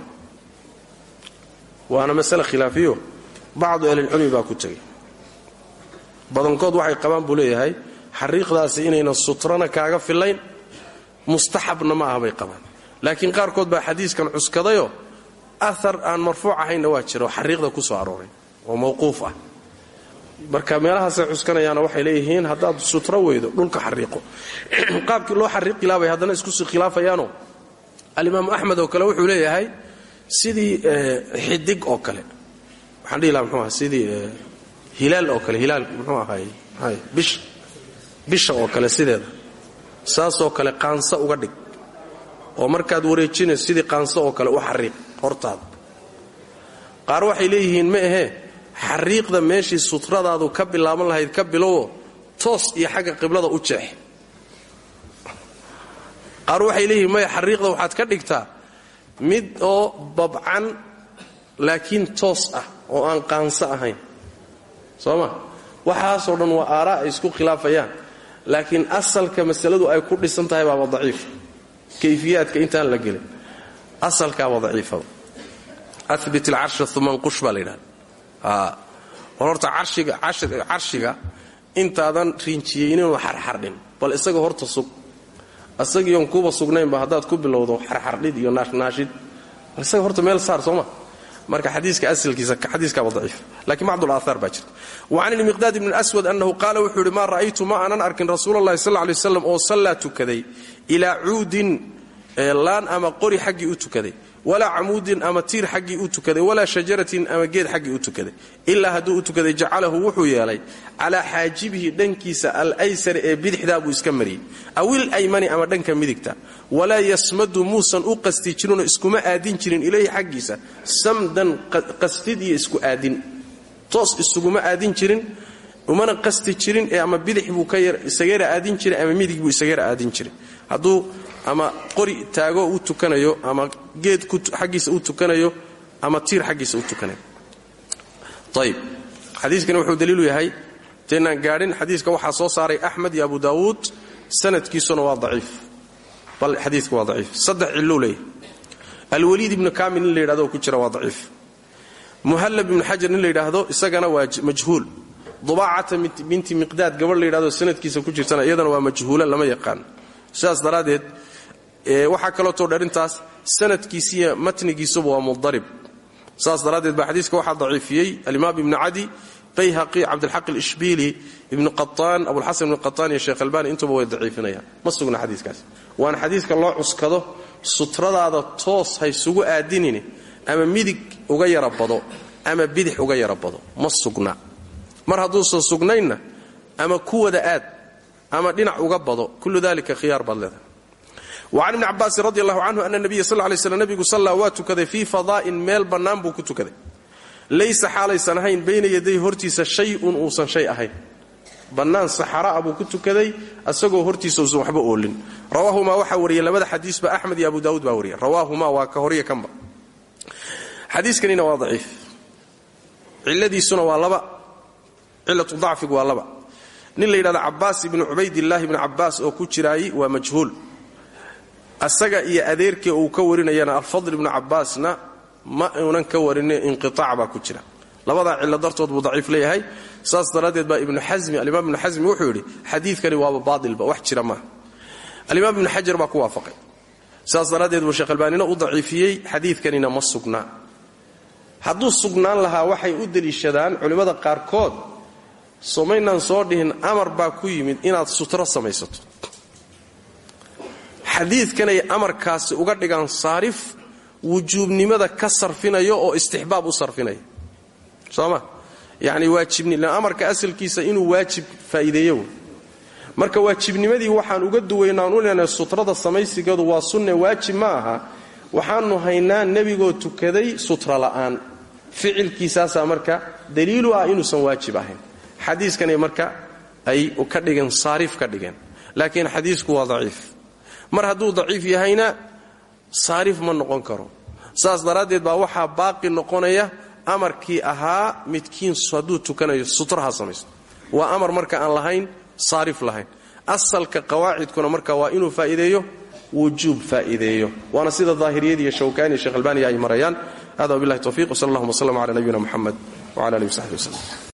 [SPEAKER 2] waana masale khilaafiyo. Bacdu ahlilcilmi baa ku tegay badankood waxay qabaan buu xariiqdaasi inayna sutrana kaaga filayn mustaxabna ma aha qabaan. Laakiin qaarkood baa xadiiskan cuskadayoo ahar aan marfuuc ahaynna waa jira oo xariiqda ku soo arooray oo mawquuf ah. Marka meelahaasay cuskanayaana waxay leeyihiin haddaad sutro weydo dhulka xariiqo. Qaabkii loo xariiqi laabay haddana iskusii khilaafayaanoo alimaamu axmed oo kale wuxuu leeyahay sidii xidig oo kale. Waxaan dhihi laha mxuu aha sidii hilaal oo kale hilaal muxuu ahaay bisha bisha oo kale sideeda. Saasoo kale qaanso uga dhig. Oo markaad wareejinayso sidii qaanso oo kale u xariiq hortaada qaar waxay leeyihiin ma ahee xariiqda meeshii sutradaadu ka bilaaban lahayd ka bilowo toos iyo xagga qiblada u jeex. Qaar waxay leeyihiin maya xariiqda waxaad ka dhigtaa mid oo babcan laakiin toos ah oo aan qaanso ahayn. Soo ma? Waxaasoo dhan waa aaraa ay isku khilaafayaan. Laakiin asalka masaladu ay ku dhisan tahay baaba daciif. Kayfiyaadka intaan la gelin. Asalkaaba daciifaba abit alcarsha uma nqush baa la yidhahda war horta carshiga intaadan riinjiyeyninoo xarxardhin. Bal isaga horta sug asagiion kuba sugnaynba haddaad ku bilowdo xarxardhid iyo naashnaashid isaga horta meel saar sooma. Marka xadiiska asalkiisa xadiiskaaba daciif. Lakiin bacdul aahaar baa jirta. Wa can ilmiqdaad ibni aswad annahu qaala wuxuu yidhi maa ra'aytu ma aanan arkin rasuulalahi sal lay waslam oo sallaa tukaday ilaa cuudin laan ama qori xaggii u tukaday walaa camuudin ama tiir xaggii u tukaday walaa shajaratin ama geed xaggii u tukaday. Ilaa hadduu u tukaday jacalahu wuxuu yeelay calaa xaajibihi dhankiisa alaysari ee bidixdaa buu iska mariyey. Awil aymani ama dhanka midigta. Walaa yasmadu muusan u qasti jirinoo iskuma aadin jirin ilayhi xaggiisa. Samdan qastid iyo isku aadin. Toos isuguma aadin jirin umana qasti jirin ama bidix buu isagara aadin jiray ama midig buu isagara aadin jiray hadduu ama qori taago u tukanayo ama geed xaggiisa u tukanayo ama tiir xaggiisa u tukanayo. Ayib xadiiskani wuxuu daliilu yahay taynaan gaadhin xadiiska waxaa soo saaray axmed iyo abu daawuud sanadkiisuna waa daciif. Bal xadiiska waa daciif. Saddex cilluu leeyahy alwaliid ibnu kaamil nin la yidhahdo ku jira waa daciif. Muhallab ibnu xajar nin la isagana waa majhuul. Dubaacata binti miqdaad gabadh la sanadkiisa ku jirtana iyadana waa majhuula lama yaqaan. Sidaas daraaddeed waxaa kalootoo dharintaas sanadkiisiiyo matnigiisuba waa mudarib saas daraaddeed baa xadiiska waxaa daciifiyey alimaam ibnu cadi bayhaqi cabdilxaq alishbiili ibnu qataan abulxasan ibnu qataan iyo sheekh albani intuba way daciifinayaan. Ma sugna xadiiskaas. Waana xadiiska loo cuskado sutradaada toos haysugu aadinini ama midig uga yara bado ama bidix uga yara bado. Ma sugna. Mar hadduusan sugnaynna ama ku wada aad ama dhinac uga bado kullu dalika khiyaar baad wacan ibni cabaasin radi allahu canhu ana nabiya sal lay slam nabigu sallaa waa tukaday fii fadaa'in meel bannaan buu ku tukaday. Laysa xaalaysan ahayn bayna yaday hortiisa shay-un uusan shay ahayn. Bannaan saxara'a buu ku tukaday asagoo hortiisa uusan waxba oolin. Rawaahumaa waxaa wariyay labada xadiisba axmed iyo abu daawuud baa wariyay. Rawaahumaa waa ka horiya kanba xadiiskanina waa daciif. Ciladiisuna waa laba. Cilatu dacfigu waa laba. Nin la yidhahdo cabaas asaga iyo adeerkii uu ka warinayana alfadl ibnu cabaasna ma uunan ka warin inqiaac baa ku jira. Labadaa cillo buu daciif leeyahay. Saas daraaddeed baa ibnu xami alimaam ibnu xasmi wuxuu yidhi xadiidkani waaba baailba wax jira maaha alimaam ibnu xajar baa ku waafaqay. Saas daraaddeed buu sheekh albaanina u daciifiyey xadiidkanina ma sugnaa. Hadduu sugnaan lahaa waxay u deliishadaan culimmada qaarkood somaynaan soo dhihin amar baa ku yimid inaad sutro samaysato xadiidkanay amarkaasi uga dhigaan saarif wujuubnimada ka sarfinaya oo istixbaab u sarfinaya sooma? Yacni waajibni amarka asalkiisa inuu waajib faa'iideeyo marka waajibnimadii waxaan uga duwaynaan u leenahay sutrada samaysigeedu waa sunne waajib ma aha. Waxaanu haynaa nebigoo tukaday sutra la'aan. Ficilkiisaasaa marka daliilu ah inuusan waajib ahayn. Xadiiskanay marka ay ka dhigeen saarif ka dhigeen. Laakiin xadiisku waa daciif mar hadduu daciif yahayna saarif ma noqon karo. Saas daraaddeed baa waxaa baaqi noqonaya amarkii ahaa midkiin hadduu tukanayo sutraha samaysto. Waa amar marka aan lahayn saarif lahayn. Asalka qawaacidkuna marka waa inuu faa'iideeyo wujuub faa'iideeyo. Waana sida daahiriyadii iyo shawkaani iyo ay marayaan. Hada wabillahi tawfiq wsal allahuma wslm cala nabiyina muxamed wcala alihi wsaxbi wslem